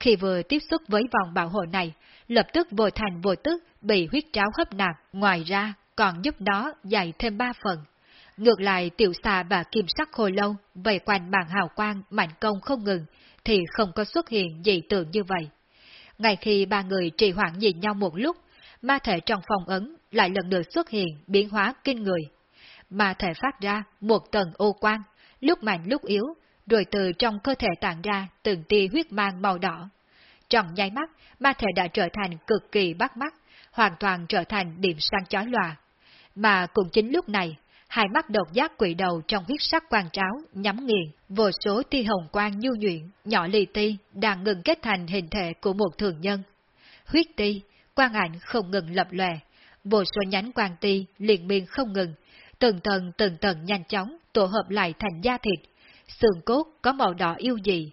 S1: khi vừa tiếp xúc với vòng bảo hộ này, lập tức vội thành vội tức bị huyết tráo hấp nạp, ngoài ra còn giúp nó dày thêm ba phần. Ngược lại tiểu xà và kim sắc hồi lâu vây quanh bàn hào quang mạnh công không ngừng, thì không có xuất hiện dị tượng như vậy. Ngay khi ba người trì hoãn nhìn nhau một lúc, ma thể trong phòng ấn lại lần nữa xuất hiện biến hóa kinh người. Ma thể phát ra một tầng ô quang, lúc mạnh lúc yếu, rồi từ trong cơ thể tản ra từng tia huyết mang màu đỏ. Trong nháy mắt, ma thể đã trở thành cực kỳ bắt mắt, hoàn toàn trở thành điểm sáng chói lòa. Mà cũng chính lúc này, hai mắt độc giác quỷ đầu trong huyết sắc quang tráo nhắm nghiền, vô số tia hồng quang nhu nhuyễn, nhỏ lì ti đang ngừng kết thành hình thể của một thường nhân. Huyết ti, quang ảnh không ngừng lập lòe, vô số nhánh quang ti liền miên không ngừng, từng tầng từng tầng nhanh chóng tổ hợp lại thành da thịt, xương cốt có màu đỏ yêu dị.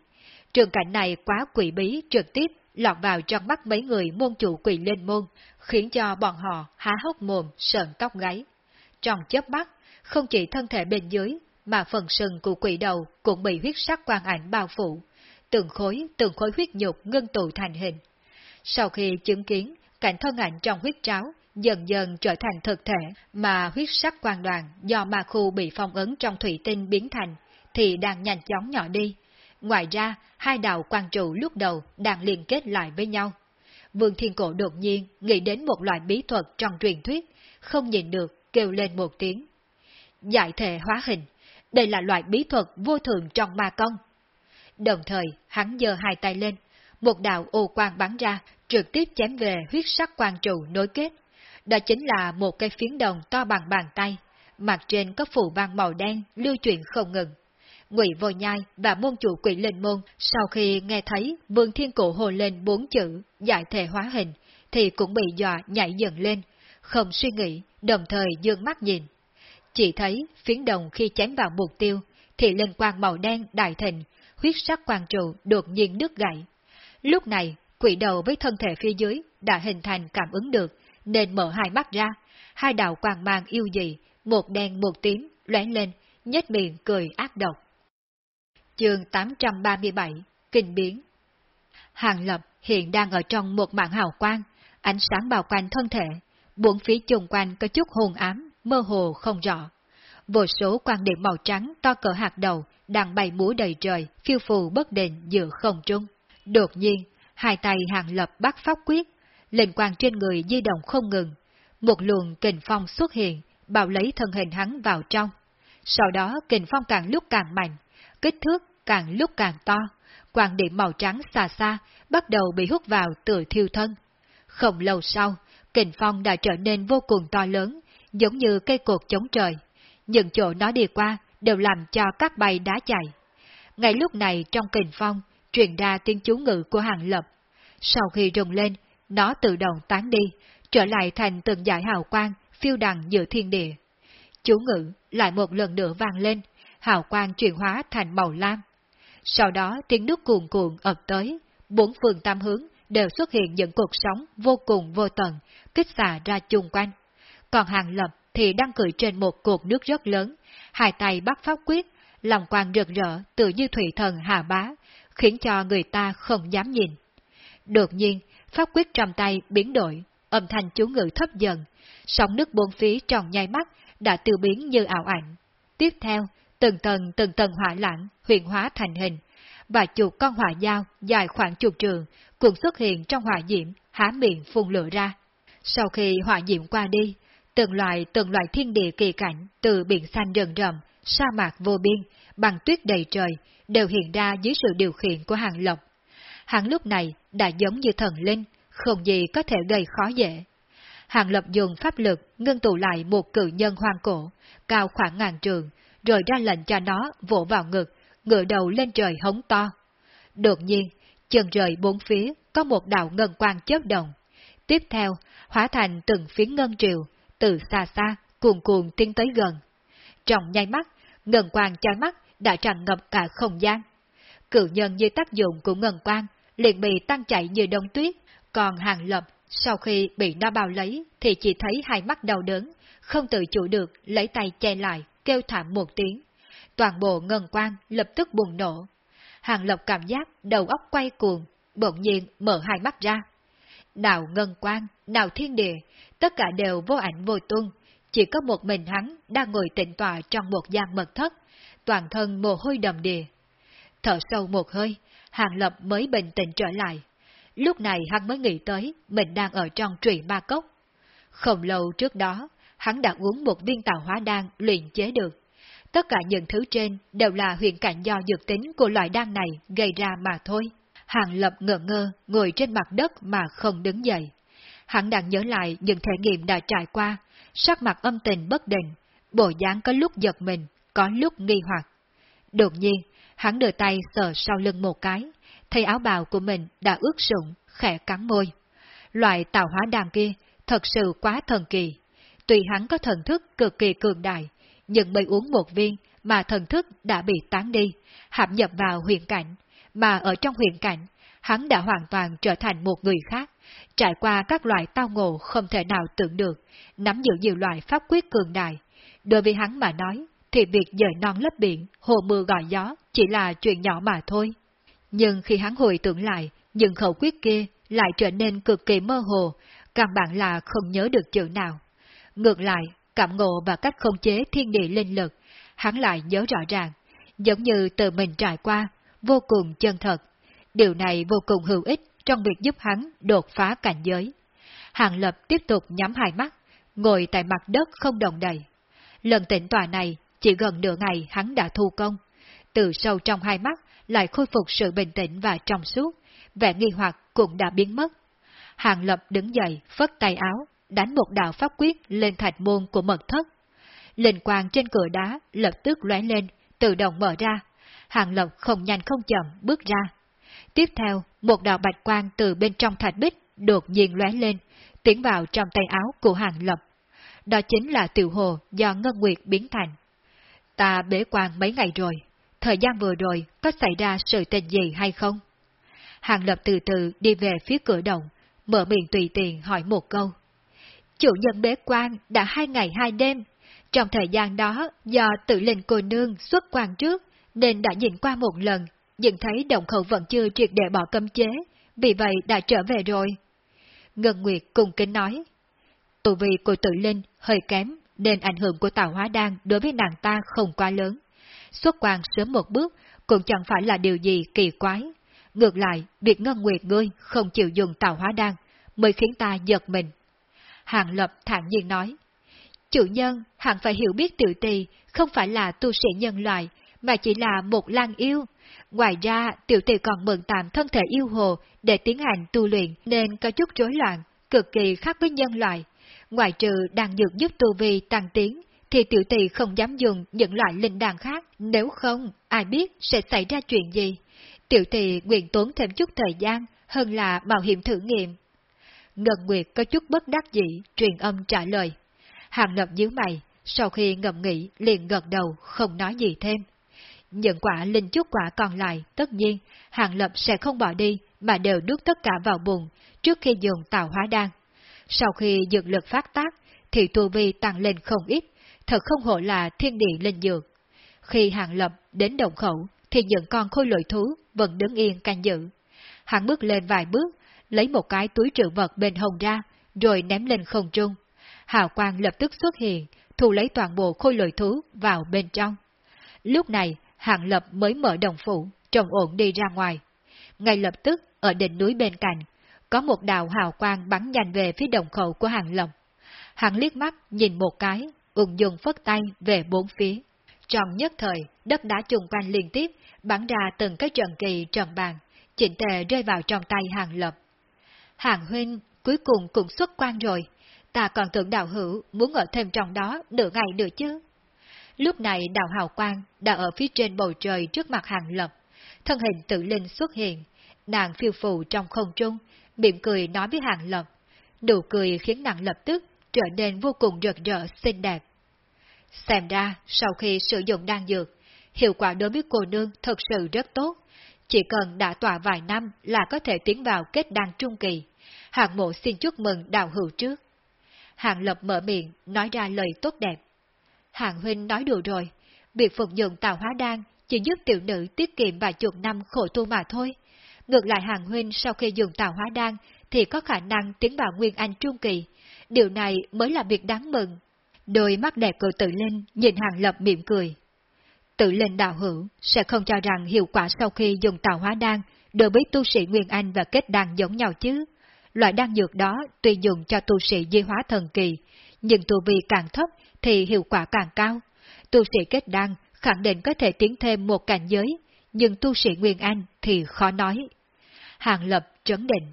S1: Trường cảnh này quá quỷ bí trực tiếp lọt vào trong mắt mấy người môn chủ quỷ lên môn, khiến cho bọn họ há hốc mồm, sợn tóc gáy. Trong chớp mắt, không chỉ thân thể bên dưới, mà phần sừng của quỷ đầu cũng bị huyết sắc quang ảnh bao phủ, từng khối, từng khối huyết nhục ngưng tụ thành hình. Sau khi chứng kiến cảnh thân ảnh trong huyết tráo dần dần trở thành thực thể mà huyết sắc quang đoàn do ma khu bị phong ấn trong thủy tinh biến thành, thì đang nhanh chóng nhỏ đi. Ngoài ra, hai đạo quang trụ lúc đầu đang liên kết lại với nhau. Vương Thiên Cổ đột nhiên nghĩ đến một loại bí thuật trong truyền thuyết, không nhìn được, kêu lên một tiếng. Giải thể hóa hình, đây là loại bí thuật vô thường trong ma công. Đồng thời, hắn giơ hai tay lên, một đạo ô quang bắn ra, trực tiếp chém về huyết sắc quang trụ nối kết. Đó chính là một cây phiến đồng to bằng bàn tay, mặt trên có phủ băng màu đen lưu chuyển không ngừng. Ngụy Vô Nhai và môn chủ quỷ linh môn sau khi nghe thấy Vương Thiên Cổ hồ lên bốn chữ giải thể hóa hình, thì cũng bị dọa nhảy dần lên, không suy nghĩ, đồng thời dương mắt nhìn. Chỉ thấy phiến đồng khi chém vào mục tiêu, thì linh quang màu đen đại thịnh, huyết sắc quang trụ đột nhiên đứt gãy. Lúc này, quỷ đầu với thân thể phía dưới đã hình thành cảm ứng được, nên mở hai mắt ra, hai đạo quang mang yêu dị, một đen một tím, lóe lên, nhếch miệng cười ác độc. Chương 837 Kinh biến Hàng Lập hiện đang ở trong một mạng hào quang, ánh sáng bao quanh thân thể, bốn phía chung quanh có chút hồn ám, mơ hồ không rõ. Vô số quan điểm màu trắng to cỡ hạt đầu đang bay múa đầy trời, phiêu phù bất định giữa không trung. Đột nhiên, hai tay hàng lập bắt pháp quyết, lệnh quang trên người di động không ngừng. Một luồng kình phong xuất hiện, bảo lấy thân hình hắn vào trong. Sau đó kình phong càng lúc càng mạnh, kích thước càng lúc càng to, quang điểm màu trắng xa xa bắt đầu bị hút vào từ thiêu thân. Không lâu sau, kình phong đã trở nên vô cùng to lớn, giống như cây cột chống trời. Những chỗ nó đi qua đều làm cho các bay đá chạy. Ngay lúc này trong kình phong, truyền ra tiếng chú ngữ của hàng lập. Sau khi rung lên, nó tự động tán đi, trở lại thành từng dải hào quang, phiêu đằng giữa thiên địa. Chú ngữ lại một lần nữa vang lên, hào quang chuyển hóa thành màu lam. Sau đó tiếng nước cuồn cuộn ập tới, bốn phương tam hướng đều xuất hiện những cuộc sống vô cùng vô tận, kích xả ra chung quanh. Còn hàng lập thì đang cười trên một cột nước rất lớn, hai tay bắt pháp quyết, lòng quang rực rỡ tự như thủy thần hà bá, khiến cho người ta không dám nhìn. Đột nhiên, pháp quyết trong tay biến đổi, âm thanh chú ngữ thấp dần, sóng nước bốn phía tròn nhai mắt đã tiêu biến như ảo ảnh. Tiếp theo, từng tầng từng tầng hỏa lãng huyền hóa thành hình, và chục con hỏa dao dài khoảng chục trường cũng xuất hiện trong hỏa diễm, há miệng phun lửa ra. Sau khi hỏa diễm qua đi, từng loại từng loại thiên địa kỳ cảnh từ biển xanh rần rầm, sa mạc vô biên, bằng tuyết đầy trời, đều hiện ra dưới sự điều khiển của hàng lộc. Hàng lúc này đã giống như thần linh, không gì có thể gây khó dễ. Hàng lập dùng pháp lực ngưng tụ lại một cự nhân hoang cổ, cao khoảng ngàn trường, rồi ra lệnh cho nó vỗ vào ngực, ngựa đầu lên trời hống to. Đột nhiên, chân trời bốn phía có một đạo ngân quang chớp động. Tiếp theo, hóa thành từng phiến ngân triều, từ xa xa, cuồn cuồn tiến tới gần. Trong nháy mắt, ngân quang chói mắt đã tràn ngập cả không gian. Cự nhân như tác dụng của ngân quang, liền bị tăng chạy như đông tuyết, còn hàng lập sau khi bị nó bao lấy thì chỉ thấy hai mắt đau đớn, không tự chủ được lấy tay che lại, kêu thảm một tiếng. Toàn bộ ngân quang lập tức bùng nổ. Hàng Lộc cảm giác đầu óc quay cuồng, bỗng nhiên mở hai mắt ra. Nào ngân quang, nào thiên địa, tất cả đều vô ảnh vô tung, chỉ có một mình hắn đang ngồi tịnh tọa trong một gian mật thất, toàn thân mồ hôi đầm đìa. Thở sâu một hơi, Hàng Lập mới bình tĩnh trở lại. Lúc này hắn mới nghĩ tới mình đang ở trong trụy ma cốc. Không lâu trước đó, hắn đã uống một viên tạo hóa đan luyện chế được. Tất cả những thứ trên đều là huyền cảnh do dược tính của loại đan này gây ra mà thôi. Hàng lập ngỡ ngơ, ngồi trên mặt đất mà không đứng dậy. Hắn đang nhớ lại những thể nghiệm đã trải qua, sắc mặt âm tình bất định, bộ dáng có lúc giật mình, có lúc nghi hoặc. Đột nhiên, hắn đưa tay sờ sau lưng một cái, thấy áo bào của mình đã ướt sũng, khẽ cắn môi. Loại tạo hóa đàn kia thật sự quá thần kỳ. Tuy hắn có thần thức cực kỳ cường đại, nhưng mới uống một viên mà thần thức đã bị tán đi, hạm nhập vào huyền cảnh, mà ở trong huyền cảnh, hắn đã hoàn toàn trở thành một người khác, trải qua các loại tao ngộ không thể nào tưởng được, nắm giữ nhiều loại pháp quyết cường đại. Đối với hắn mà nói, thì việc dời non lấp biển, hồ mưa gọi gió chỉ là chuyện nhỏ mà thôi. Nhưng khi hắn hồi tưởng lại, những khẩu quyết kia lại trở nên cực kỳ mơ hồ, căn bản là không nhớ được chữ nào. Ngược lại, cảm ngộ và cách khống chế thiên địa linh lực, hắn lại nhớ rõ ràng, giống như tự mình trải qua, vô cùng chân thật. Điều này vô cùng hữu ích trong việc giúp hắn đột phá cảnh giới. Hàng Lập tiếp tục nhắm hai mắt, ngồi tại mặt đất không đồng đầy. Lần tỉnh tòa này, chỉ gần nửa ngày hắn đã thu công. Từ sâu trong hai mắt lại khôi phục sự bình tĩnh và trong suốt, vẻ nghi hoặc cũng đã biến mất. Hàng Lập đứng dậy, phất tay áo, đánh một đạo pháp quyết lên thạch môn của mật thất. Linh quang trên cửa đá lập tức lóe lên, tự động mở ra. Hàng lộc không nhanh không chậm bước ra. Tiếp theo, một đạo bạch quang từ bên trong thạch bích đột nhiên lóe lên, tiến vào trong tay áo của Hàng lộc. Đó chính là tiểu hồ do Ngân Nguyệt biến thành. Ta bế quan mấy ngày rồi, thời gian vừa rồi có xảy ra sự tình gì hay không? Hàng Lập từ từ đi về phía cửa động, mở miệng tùy tiện hỏi một câu. Chủ nhân bế quan đã hai ngày hai đêm, trong thời gian đó do tự linh cô nương xuất quan trước nên đã nhìn qua một lần, nhưng thấy động khẩu vẫn chưa triệt để bỏ cấm chế, vì vậy đã trở về rồi. Ngân Nguyệt cùng kính nói, tù vị của tự linh hơi kém nên ảnh hưởng của tạo hóa đan đối với nàng ta không quá lớn. Xuất quan sớm một bước cũng chẳng phải là điều gì kỳ quái. Ngược lại, việc Ngân Nguyệt ngươi không chịu dùng tạo hóa đan mới khiến ta giật mình. Hàng Lập thản nhiên nói, Chủ nhân, hẳn phải hiểu biết tiểu tỳ không phải là tu sĩ nhân loại, mà chỉ là một lang yêu. Ngoài ra, tiểu tỳ còn mượn tạm thân thể yêu hồ để tiến hành tu luyện nên có chút rối loạn, cực kỳ khác với nhân loại. Ngoài trừ đang dược giúp tu vi tăng tiến, thì tiểu tỳ không dám dùng những loại linh đàn khác, nếu không, ai biết sẽ xảy ra chuyện gì. Tiểu tỳ nguyện tốn thêm chút thời gian, hơn là mạo hiểm thử nghiệm. Ngân Nguyệt có chút bất đắc dĩ, truyền âm trả lời. Hàng lập nhíu mày, sau khi ngậm nghĩ liền gật đầu, không nói gì thêm. Những quả linh chút quả còn lại, tất nhiên, Hàng Lập sẽ không bỏ đi, mà đều đút tất cả vào bụng, trước khi dùng tạo hóa đan. Sau khi dược lực phát tác, thì tu vi tăng lên không ít, thật không hổ là thiên địa linh dược. Khi Hàng Lập đến động khẩu, thì những con khôi lội thú vẫn đứng yên canh giữ. Hắn bước lên vài bước, lấy một cái túi trữ vật bên hồng ra, rồi ném lên không trung. Hào quang lập tức xuất hiện, thu lấy toàn bộ khôi lội thú vào bên trong. Lúc này, Hạng Lập mới mở đồng phủ, trồng ổn đi ra ngoài. Ngay lập tức, ở đỉnh núi bên cạnh, có một đạo hào quang bắn nhanh về phía đồng khẩu của hạng Lập. hạng liếc mắt nhìn một cái, ung dung phất tay về bốn phía. Trong nhất thời, đất đá chung quanh liên tiếp, bắn ra từng cái trận kỳ trận bàn, chỉnh tề rơi vào trong tay Hàng Lập. Hàng huynh cuối cùng cũng xuất quan rồi, ta còn tưởng đạo hữu muốn ở thêm trong đó nửa ngày nữa chứ. Lúc này đạo hào quang đã ở phía trên bầu trời trước mặt hàng lập, thân hình tự linh xuất hiện, nàng phiêu phù trong không trung, miệng cười nói với hàng lập, nụ cười khiến nàng lập tức trở nên vô cùng rực rỡ xinh đẹp. Xem ra, sau khi sử dụng đan dược, hiệu quả đối với cô nương thật sự rất tốt, chỉ cần đã tỏa vài năm là có thể tiến vào kết đan trung kỳ. Hạng mộ xin chúc mừng đạo hữu trước. Hạng lập mở miệng, nói ra lời tốt đẹp. Hạng huynh nói đùa rồi, việc phục dụng tạo hóa đan chỉ giúp tiểu nữ tiết kiệm vài chục năm khổ tu mà thôi. Ngược lại Hạng huynh sau khi dùng tạo hóa đan thì có khả năng tiến vào Nguyên Anh Trung Kỳ. Điều này mới là việc đáng mừng. Đôi mắt đẹp của tự linh nhìn Hàng Lập mỉm cười. Tự linh đạo hữu sẽ không cho rằng hiệu quả sau khi dùng tạo hóa đan đối với tu sĩ Nguyên Anh và kết đan giống nhau chứ. Loại đan dược đó tuy dùng cho tu sĩ di hóa thần kỳ, nhưng tu vi càng thấp thì hiệu quả càng cao. Tu sĩ kết đan khẳng định có thể tiến thêm một cảnh giới, nhưng tu sĩ Nguyên Anh thì khó nói. Hàng Lập trấn định.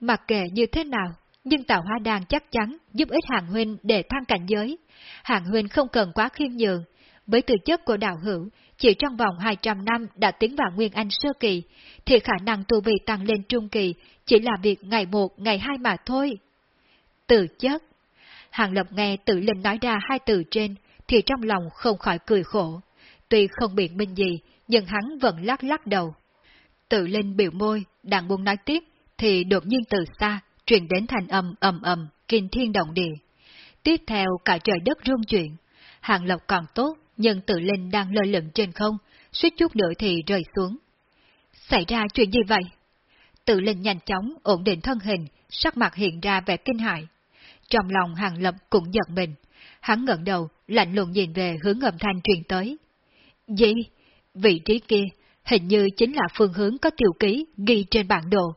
S1: Mặc kệ như thế nào, nhưng tạo hóa đan chắc chắn giúp ích Hàng Huynh để thăng cảnh giới. Hàng Huynh không cần quá khiêm nhường. Với tư chất của đạo hữu, chỉ trong vòng 200 năm đã tiến vào Nguyên Anh sơ kỳ, thì khả năng tu vi tăng lên trung kỳ chỉ là việc ngày một, ngày hai mà thôi. Từ chất Hàng Lập nghe tự linh nói ra hai từ trên, thì trong lòng không khỏi cười khổ. Tuy không biện minh gì, nhưng hắn vẫn lắc lắc đầu. Tự linh biểu môi, đang muốn nói tiếp, thì đột nhiên từ xa, truyền đến thành âm ầm ầm, kinh thiên động địa. Tiếp theo cả trời đất rung chuyển. Hàng Lộc còn tốt, nhưng tự linh đang lơ lửng trên không, suýt chút nữa thì rơi xuống. Xảy ra chuyện gì vậy? Tự linh nhanh chóng ổn định thân hình, sắc mặt hiện ra vẻ kinh hại. Trong lòng hàng lập cũng giận mình. Hắn ngẩng đầu, lạnh lùng nhìn về hướng âm thanh truyền tới. Gì? Vị trí kia, hình như chính là phương hướng có tiêu ký ghi trên bản đồ.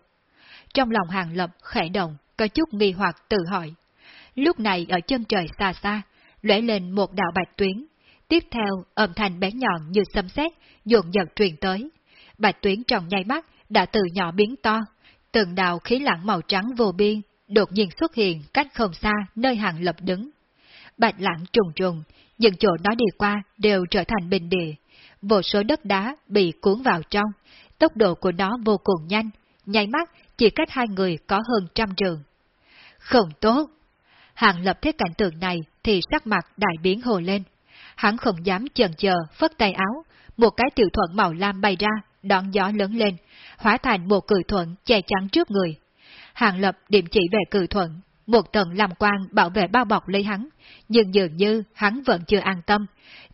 S1: Trong lòng hàng lập khẽ động, có chút nghi hoặc tự hỏi. Lúc này ở chân trời xa xa, lóe lên một đạo bạch tuyến. Tiếp theo, âm thanh bé nhọn như xâm xét, dồn dần truyền tới. Bạch tuyến trong nháy mắt đã từ nhỏ biến to. Từng đạo khí lặng màu trắng vô biên, đột nhiên xuất hiện cách không xa nơi hàng lập đứng. Bạch lãng trùng trùng, những chỗ nó đi qua đều trở thành bình địa. Vô số đất đá bị cuốn vào trong, tốc độ của nó vô cùng nhanh, nháy mắt chỉ cách hai người có hơn trăm trường. Không tốt! Hàng lập thấy cảnh tượng này thì sắc mặt đại biến hồ lên. Hắn không dám chần chờ, phất tay áo, một cái tiểu thuận màu lam bay ra, đón gió lớn lên, hóa thành một cử thuận che chắn trước người. Hàng lập điểm chỉ về cử thuận, một tầng làm quan bảo vệ bao bọc lấy hắn, nhưng dường như hắn vẫn chưa an tâm.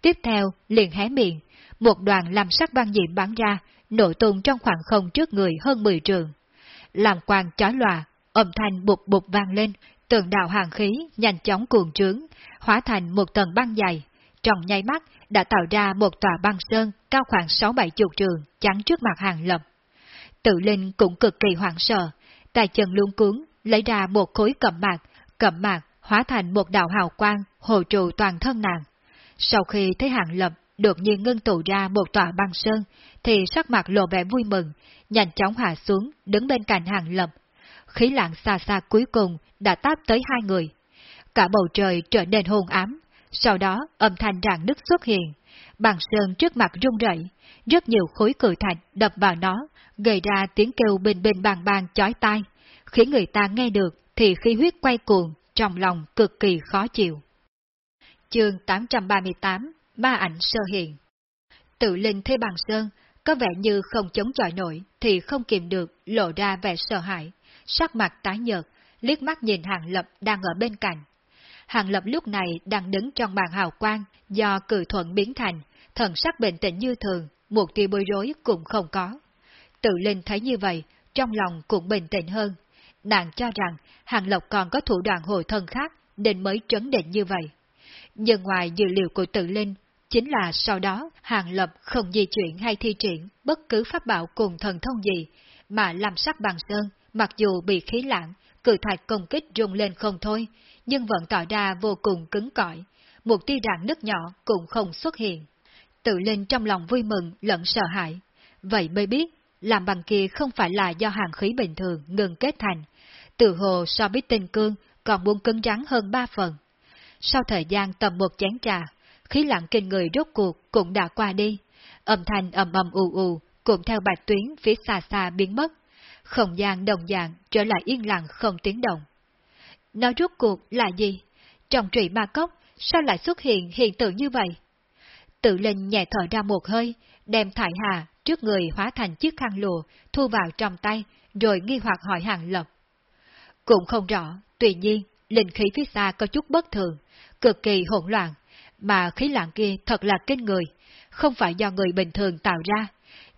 S1: Tiếp theo, liền hé miệng, một đoàn làm sắc băng diệm bắn ra, nổ tung trong khoảng không trước người hơn 10 trường. Làm quan chói lòa, âm thanh bụt bụt vang lên, tường đạo hàng khí nhanh chóng cuồng trướng, hóa thành một tầng băng dày. Trong nháy mắt đã tạo ra một tòa băng sơn cao khoảng 6-7 chục trường chắn trước mặt hàng lập. Tự linh cũng cực kỳ hoảng sợ, tay chân luôn cuốn, lấy ra một khối cẩm mạc, cẩm mạc hóa thành một đạo hào quang hồ trụ toàn thân nàng. Sau khi thấy hàng lập đột nhiên ngưng tụ ra một tòa băng sơn, thì sắc mặt lộ vẻ vui mừng, nhanh chóng hạ xuống, đứng bên cạnh hàng lập. Khí lạng xa xa cuối cùng đã táp tới hai người. Cả bầu trời trở nên hôn ám, sau đó âm thanh rạng nứt xuất hiện. bàn sơn trước mặt rung rẩy, rất nhiều khối cự thạch đập vào nó, gây ra tiếng kêu bình bình bàn bàn chói tai, khiến người ta nghe được thì khí huyết quay cuồng, trong lòng cực kỳ khó chịu. Chương 838 Ba ảnh sơ hiện Tự linh thế bàn sơn, có vẻ như không chống chọi nổi thì không kìm được lộ ra vẻ sợ hãi, sắc mặt tái nhợt, liếc mắt nhìn Hàng Lập đang ở bên cạnh. Hàng Lập lúc này đang đứng trong bàn hào quang do cử thuận biến thành, thần sắc bình tĩnh như thường, một tia bối rối cũng không có. Tự linh thấy như vậy, trong lòng cũng bình tĩnh hơn. Nàng cho rằng Hàng Lập còn có thủ đoạn hồi thân khác nên mới trấn định như vậy. Nhưng ngoài dữ liệu của tự linh, chính là sau đó Hàng Lập không di chuyển hay thi triển bất cứ pháp bảo cùng thần thông gì, mà làm sắc bằng sơn, mặc dù bị khí lãng, cử thạch công kích rung lên không thôi, nhưng vẫn tỏ ra vô cùng cứng cỏi, một tia rạn nứt nhỏ cũng không xuất hiện. Tự lên trong lòng vui mừng lẫn sợ hãi, vậy mới biết, làm bằng kia không phải là do hàng khí bình thường ngừng kết thành, từ hồ so với tinh cương còn muốn cứng rắn hơn ba phần. Sau thời gian tầm một chén trà, khí lặng kinh người rốt cuộc cũng đã qua đi, âm thanh ầm ầm ù ù cũng theo bạch tuyến phía xa xa biến mất, không gian đồng dạng trở lại yên lặng không tiếng động. Nó rốt cuộc là gì? Trong trụy ma cốc, sao lại xuất hiện hiện tượng như vậy? Tự linh nhẹ thở ra một hơi, đem thải hà trước người hóa thành chiếc khăn lụa, thu vào trong tay, rồi nghi hoặc hỏi hàng lập. Cũng không rõ, tuy nhiên, linh khí phía xa có chút bất thường, cực kỳ hỗn loạn, mà khí lạng kia thật là kinh người, không phải do người bình thường tạo ra.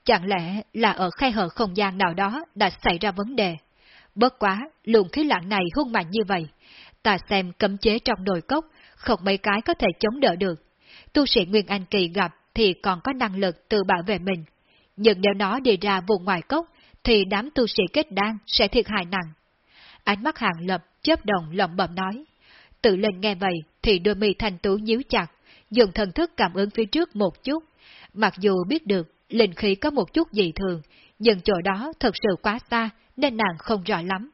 S1: Chẳng lẽ là ở khe hở không gian nào đó đã xảy ra vấn đề? Bất quá, luồng khí lạng này hung mạnh như vậy. Ta xem cấm chế trong đồi cốc, không mấy cái có thể chống đỡ được. Tu sĩ Nguyên Anh Kỳ gặp thì còn có năng lực tự bảo vệ mình. Nhưng nếu nó đi ra vùng ngoài cốc, thì đám tu sĩ kết đan sẽ thiệt hại nặng. Ánh mắt hàng lập chớp đồng lẩm bẩm nói. Tự lên nghe vậy thì đôi mi thanh tú nhíu chặt, dùng thần thức cảm ứng phía trước một chút. Mặc dù biết được linh khí có một chút dị thường, nhưng chỗ đó thật sự quá xa nên nàng không rõ lắm.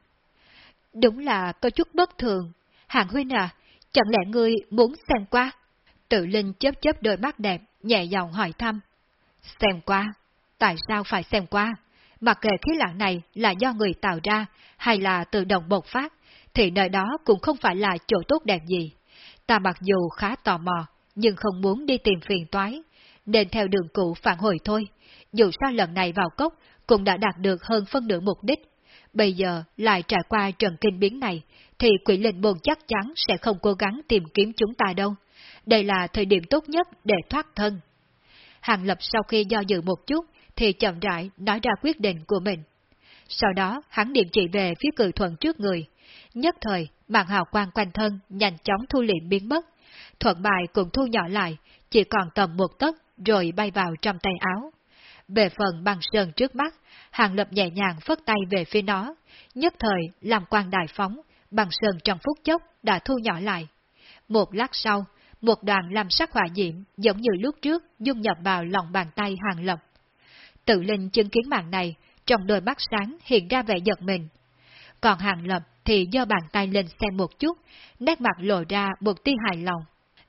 S1: Đúng là có chút bất thường. Hàng huynh à, chẳng lẽ ngươi muốn xem qua? Tự linh chớp chớp đôi mắt đẹp, nhẹ giọng hỏi thăm. Xem qua? Tại sao phải xem qua? Mặc kệ khí lạng này là do người tạo ra hay là tự động bộc phát, thì nơi đó cũng không phải là chỗ tốt đẹp gì. Ta mặc dù khá tò mò, nhưng không muốn đi tìm phiền toái, nên theo đường cũ phản hồi thôi. Dù sao lần này vào cốc cũng đã đạt được hơn phân nửa mục đích. Bây giờ lại trải qua trận kinh biến này, thì quỷ linh môn chắc chắn sẽ không cố gắng tìm kiếm chúng ta đâu. đây là thời điểm tốt nhất để thoát thân. Hàng Lập sau khi do dự một chút, thì chậm rãi nói ra quyết định của mình. Sau đó, hắn điểm chỉ về phía cự thuận trước người. Nhất thời, màn hào quang quanh thân nhanh chóng thu liệm biến mất. Thuận bài cũng thu nhỏ lại, chỉ còn tầm một tấc rồi bay vào trong tay áo. Về phần băng sơn trước mắt, Hàng Lập nhẹ nhàng phất tay về phía nó, nhất thời làm quang đại phóng, băng sơn trong phút chốc đã thu nhỏ lại. Một lát sau, một đoàn làm sắc hỏa diễm giống như lúc trước dung nhập vào lòng bàn tay Hàng Lập. Tự linh chứng kiến màn này, trong đôi mắt sáng hiện ra vẻ giật mình. Còn Hàng Lập thì giơ bàn tay lên xem một chút, nét mặt lộ ra một tia hài lòng.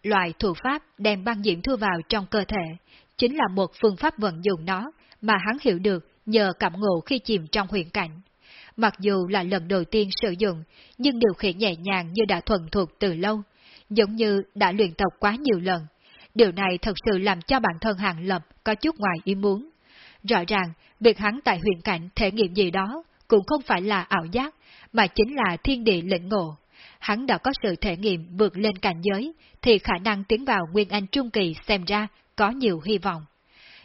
S1: Loại thủ pháp đem băng diễm thu vào trong cơ thể, chính là một phương pháp vận dụng nó mà hắn hiểu được nhờ cảm ngộ khi chìm trong huyền cảnh. Mặc dù là lần đầu tiên sử dụng, nhưng điều khiển nhẹ nhàng như đã thuần thuộc từ lâu, giống như đã luyện tập quá nhiều lần. Điều này thật sự làm cho bản thân Hàng Lập có chút ngoài ý muốn. Rõ ràng, việc hắn tại huyền cảnh thể nghiệm gì đó cũng không phải là ảo giác, mà chính là thiên địa lĩnh ngộ. Hắn đã có sự thể nghiệm vượt lên cảnh giới, thì khả năng tiến vào Nguyên Anh Trung Kỳ xem ra có nhiều hy vọng.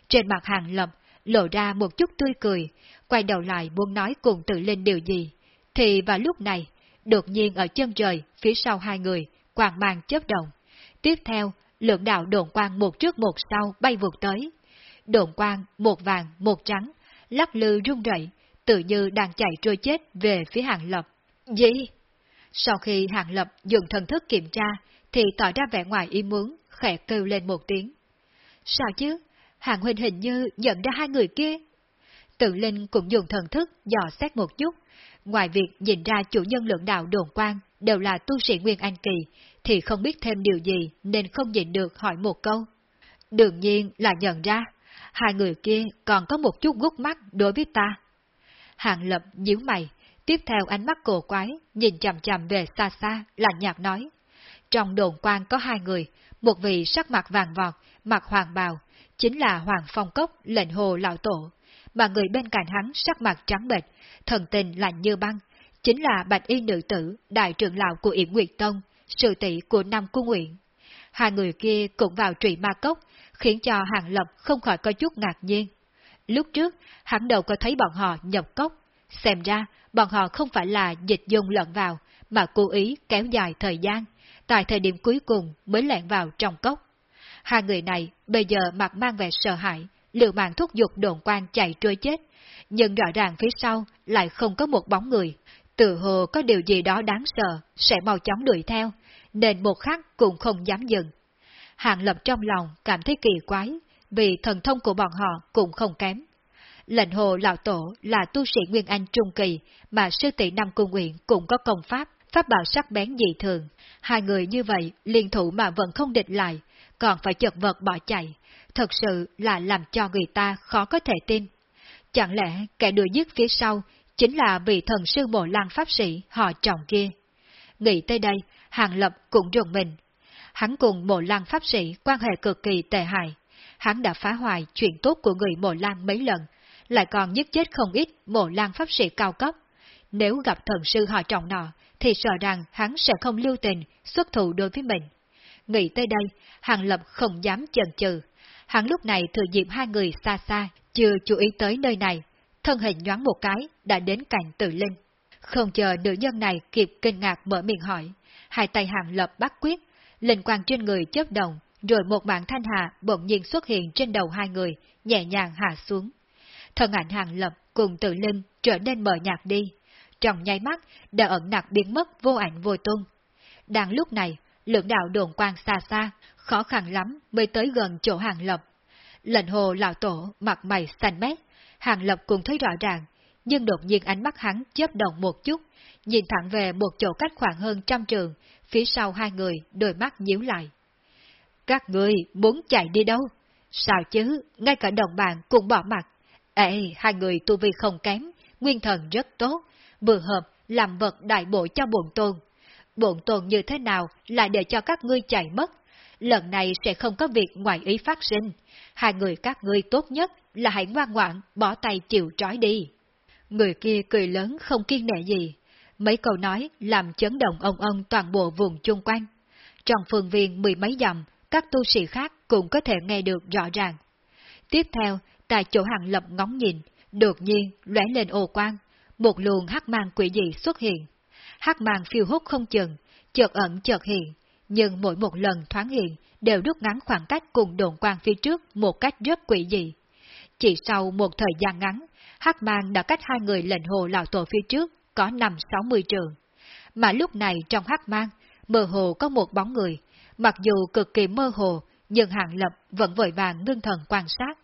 S1: Trên mặt Hàng Lập lộ ra một chút tươi cười, quay đầu lại muốn nói cùng tự lên điều gì. Thì vào lúc này, đột nhiên ở chân trời, phía sau hai người, quang mang chớp động. Tiếp theo, lượng đạo đồn quang một trước một sau bay vụt tới. Đồn quang, một vàng, một trắng, lắc lư rung rẩy, tự như đang chạy trôi chết về phía hàng lập. Gì? Sau khi hàng lập dùng thần thức kiểm tra, thì tỏ ra vẻ ngoài ý muốn, khẽ kêu lên một tiếng. Sao chứ? Hàng huynh hình như nhận ra hai người kia. Tự Linh cũng dùng thần thức dò xét một chút. Ngoài việc nhìn ra chủ nhân lượng đạo đồn quan đều là tu sĩ Nguyên Anh Kỳ, thì không biết thêm điều gì nên không nhịn được hỏi một câu. Đương nhiên là nhận ra, hai người kia còn có một chút gút mắt đối với ta. Hàng lập nhíu mày, tiếp theo ánh mắt cổ quái, nhìn chầm chầm về xa xa, lạnh nhạt nói. Trong đồn quan có hai người, một vị sắc mặt vàng vọt, mặt hoàng bào, chính là Hoàng Phong Cốc lệnh hồ lão tổ, mà người bên cạnh hắn sắc mặt trắng bệch, thần tình lạnh như băng, chính là bạch y nữ tử, đại trưởng lão của Yểm Nguyệt Tông, sự tỷ của Nam Cung Nguyện. Hai người kia cũng vào trụy ma cốc, khiến cho Hàng Lập không khỏi có chút ngạc nhiên. Lúc trước, hắn đầu có thấy bọn họ nhập cốc, xem ra bọn họ không phải là dịch dung lẫn vào, mà cố ý kéo dài thời gian, tại thời điểm cuối cùng mới lẹn vào trong cốc. Hai người này bây giờ mặt mang vẻ sợ hãi, liều mạng thúc giục đồn quan chạy trôi chết, nhưng rõ ràng phía sau lại không có một bóng người. Tự hồ có điều gì đó đáng sợ, sẽ mau chóng đuổi theo, nên một khắc cũng không dám dừng. Hàng lập trong lòng cảm thấy kỳ quái, vì thần thông của bọn họ cũng không kém. Lệnh hồ lão tổ là tu sĩ Nguyên Anh Trung Kỳ, mà sư tỷ Nam Cung Nguyện cũng có công pháp, pháp bảo sắc bén dị thường. Hai người như vậy liên thủ mà vẫn không địch lại, còn phải chật vật bỏ chạy, thật sự là làm cho người ta khó có thể tin. Chẳng lẽ kẻ đưa giết phía sau chính là vị thần sư bộ lan pháp sĩ họ trọng kia? Nghĩ tới đây, Hàng Lập cũng rùng mình. Hắn cùng bộ lan pháp sĩ quan hệ cực kỳ tệ hại. Hắn đã phá hoại chuyện tốt của người mộ lan mấy lần, lại còn giết chết không ít mộ lan pháp sĩ cao cấp. Nếu gặp thần sư họ trọng nọ, thì sợ rằng hắn sẽ không lưu tình xuất thủ đối với mình. Nghĩ tới đây, Hàng Lập không dám chần chừ. Hắn lúc này thừa dịp hai người xa xa, chưa chú ý tới nơi này. Thân hình nhoáng một cái, đã đến cạnh tự linh. Không chờ nữ nhân này kịp kinh ngạc mở miệng hỏi. Hai tay Hàng Lập bắt quyết, linh quang trên người chớp động, rồi một mạng thanh hà bỗng nhiên xuất hiện trên đầu hai người, nhẹ nhàng hạ xuống. Thân ảnh Hàng Lập cùng tự linh trở nên mờ nhạt đi. Trong nháy mắt, đã ẩn nặc biến mất vô ảnh vô tung. Đang lúc này, lượng đạo đồn quang xa xa, khó khăn lắm mới tới gần chỗ hàng lập. Lệnh hồ lão tổ mặt mày xanh mét, hàng lập cũng thấy rõ ràng, nhưng đột nhiên ánh mắt hắn chớp động một chút, nhìn thẳng về một chỗ cách khoảng hơn trăm trường, phía sau hai người đôi mắt nhíu lại. Các người muốn chạy đi đâu? Sao chứ, ngay cả đồng bạn cũng bỏ mặt. Ê, hai người tu vi không kém, nguyên thần rất tốt, vừa hợp làm vật đại bộ cho bổn tôn, bộn tồn như thế nào là để cho các ngươi chạy mất. Lần này sẽ không có việc ngoài ý phát sinh. Hai người các ngươi tốt nhất là hãy ngoan ngoãn, bỏ tay chịu trói đi. Người kia cười lớn không kiên nệ gì. Mấy câu nói làm chấn động ông ông toàn bộ vùng chung quanh. Trong phương viên mười mấy dặm, các tu sĩ khác cũng có thể nghe được rõ ràng. Tiếp theo, tại chỗ hàng lập ngóng nhìn, đột nhiên lóe lên ô quang, một luồng hắc mang quỷ dị xuất hiện. Hắc mang phiêu hút không chừng, chợt ẩn chợt hiện, nhưng mỗi một lần thoáng hiện đều rút ngắn khoảng cách cùng đồn quang phía trước một cách rất quỷ dị. Chỉ sau một thời gian ngắn, hắc mang đã cách hai người lệnh hồ lão tổ phía trước có năm sáu mươi trường. Mà lúc này trong hắc mang, mơ hồ có một bóng người, mặc dù cực kỳ mơ hồ, nhưng hạng lập vẫn vội vàng ngưng thần quan sát.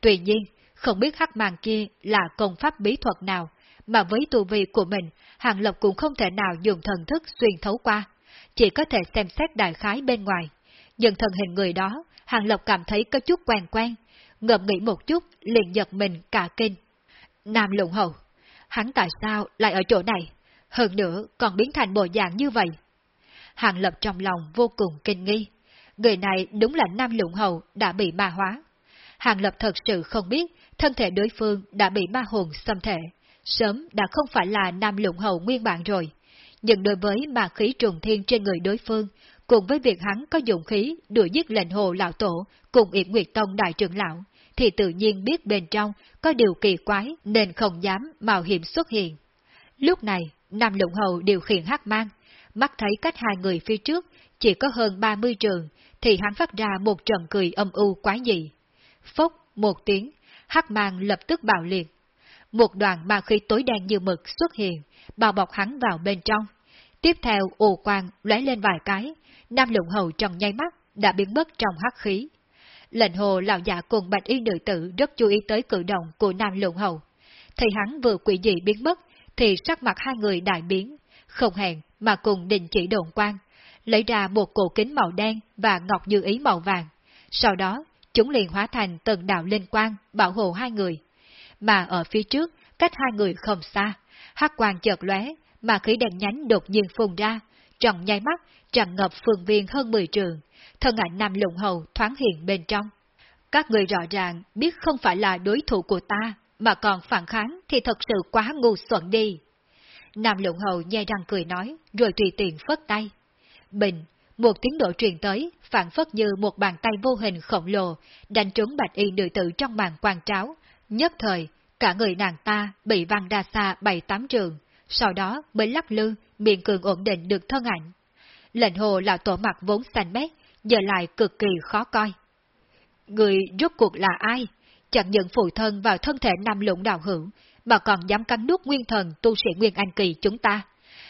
S1: Tuy nhiên, không biết hắc mang kia là công pháp bí thuật nào, mà với tu vi của mình, hạng lập cũng không thể nào dùng thần thức xuyên thấu qua, chỉ có thể xem xét đại khái bên ngoài. Nhưng thần hình người đó, Hàng Lập cảm thấy có chút quen quen, ngợp nghĩ một chút liền giật mình cả kinh. Nam lụng hầu, hắn tại sao lại ở chỗ này? Hơn nữa còn biến thành bộ dạng như vậy. Hàng Lập trong lòng vô cùng kinh nghi. Người này đúng là Nam Lũng Hầu đã bị ma hóa. Hàng Lập thật sự không biết thân thể đối phương đã bị ma hồn xâm thể, sớm đã không phải là Nam Lũng Hầu nguyên bản rồi. Nhưng đối với mà khí trùng thiên trên người đối phương, cùng với việc hắn có dụng khí đuổi giết lệnh hồ lão tổ cùng yểm Nguyệt Tông đại trưởng lão, thì tự nhiên biết bên trong có điều kỳ quái nên không dám mạo hiểm xuất hiện. Lúc này, Nam Lũng Hầu điều khiển hắc mang, mắt thấy cách hai người phía trước chỉ có hơn 30 trường, thì hắn phát ra một trận cười âm u quái dị. Phốc, một tiếng, hắc mang lập tức bạo liệt. Một đoàn ma khí tối đen như mực xuất hiện, bao bọc hắn vào bên trong. Tiếp theo ồ quang lóe lên vài cái, Nam lụng Hầu trong nháy mắt đã biến mất trong hắc khí. Lệnh hồ lão già cùng bạch y nữ tử rất chú ý tới cử động của Nam lụng Hầu. Thì hắn vừa quỷ dị biến mất, thì sắc mặt hai người đại biến, không hẹn mà cùng đình chỉ đồn quang. lấy ra một cổ kính màu đen và ngọc như ý màu vàng. Sau đó, chúng liền hóa thành từng đạo linh quang bảo hộ hai người. Mà ở phía trước, cách hai người không xa, hắc quang chợt lóe, mà khí đèn nhánh đột nhiên phun ra, trong nháy mắt tràn ngập phương viên hơn 10 trường, thân ảnh nam lụng hầu thoáng hiện bên trong. Các người rõ ràng biết không phải là đối thủ của ta, mà còn phản kháng thì thật sự quá ngu xuẩn đi. Nam lụng hầu nhai răng cười nói, rồi tùy tiện phất tay. Bình, một tiếng độ truyền tới, phản phất như một bàn tay vô hình khổng lồ, đánh trúng bạch y nữ tử trong màn quan tráo. Nhất thời, cả người nàng ta bị văng ra xa bảy tám trường, sau đó mới lắc lư, miệng cường ổn định được thân ảnh. Lệnh hồ là tổ mặt vốn xanh mét, giờ lại cực kỳ khó coi. Người rốt cuộc là ai? Chẳng những phụ thân vào thân thể nam lũng đạo hữu, mà còn dám cắn nuốt nguyên thần tu sĩ Nguyên Anh Kỳ chúng ta.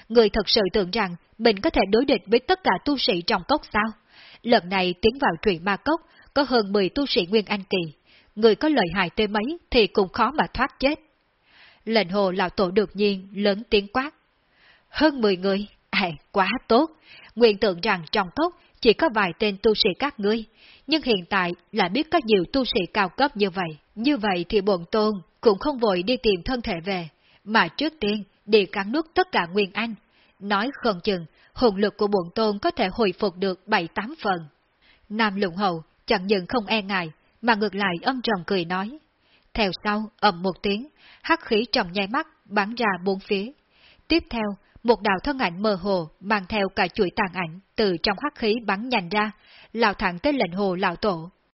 S1: Người thật sự tưởng rằng mình có thể đối địch với tất cả tu sĩ trong cốc sao? Lần này tiến vào truyện ma cốc, có hơn 10 tu sĩ Nguyên Anh Kỳ. Người có lợi hại tới mấy thì cũng khó mà thoát chết. Lệnh hồ lão tổ đột nhiên lớn tiếng quát. Hơn 10 người? À, quá tốt. Nguyện tưởng rằng trong cốc chỉ có vài tên tu sĩ các ngươi, nhưng hiện tại là biết có nhiều tu sĩ cao cấp như vậy. Như vậy thì bổn tôn cũng không vội đi tìm thân thể về, mà trước tiên đi cắn nuốt tất cả Nguyên Anh. Nói không chừng, hồn lực của bổn tôn có thể hồi phục được 7-8 phần. Nam lụng hậu chẳng những không e ngại, mà ngược lại âm trầm cười nói. Theo sau, ầm một tiếng, hắc khí trong nháy mắt bắn ra bốn phía. Tiếp theo, một đạo thân ảnh mơ hồ mang theo cả chuỗi tàn ảnh từ trong hắc khí bắn nhanh ra, lao thẳng tới lệnh hồ lão tổ.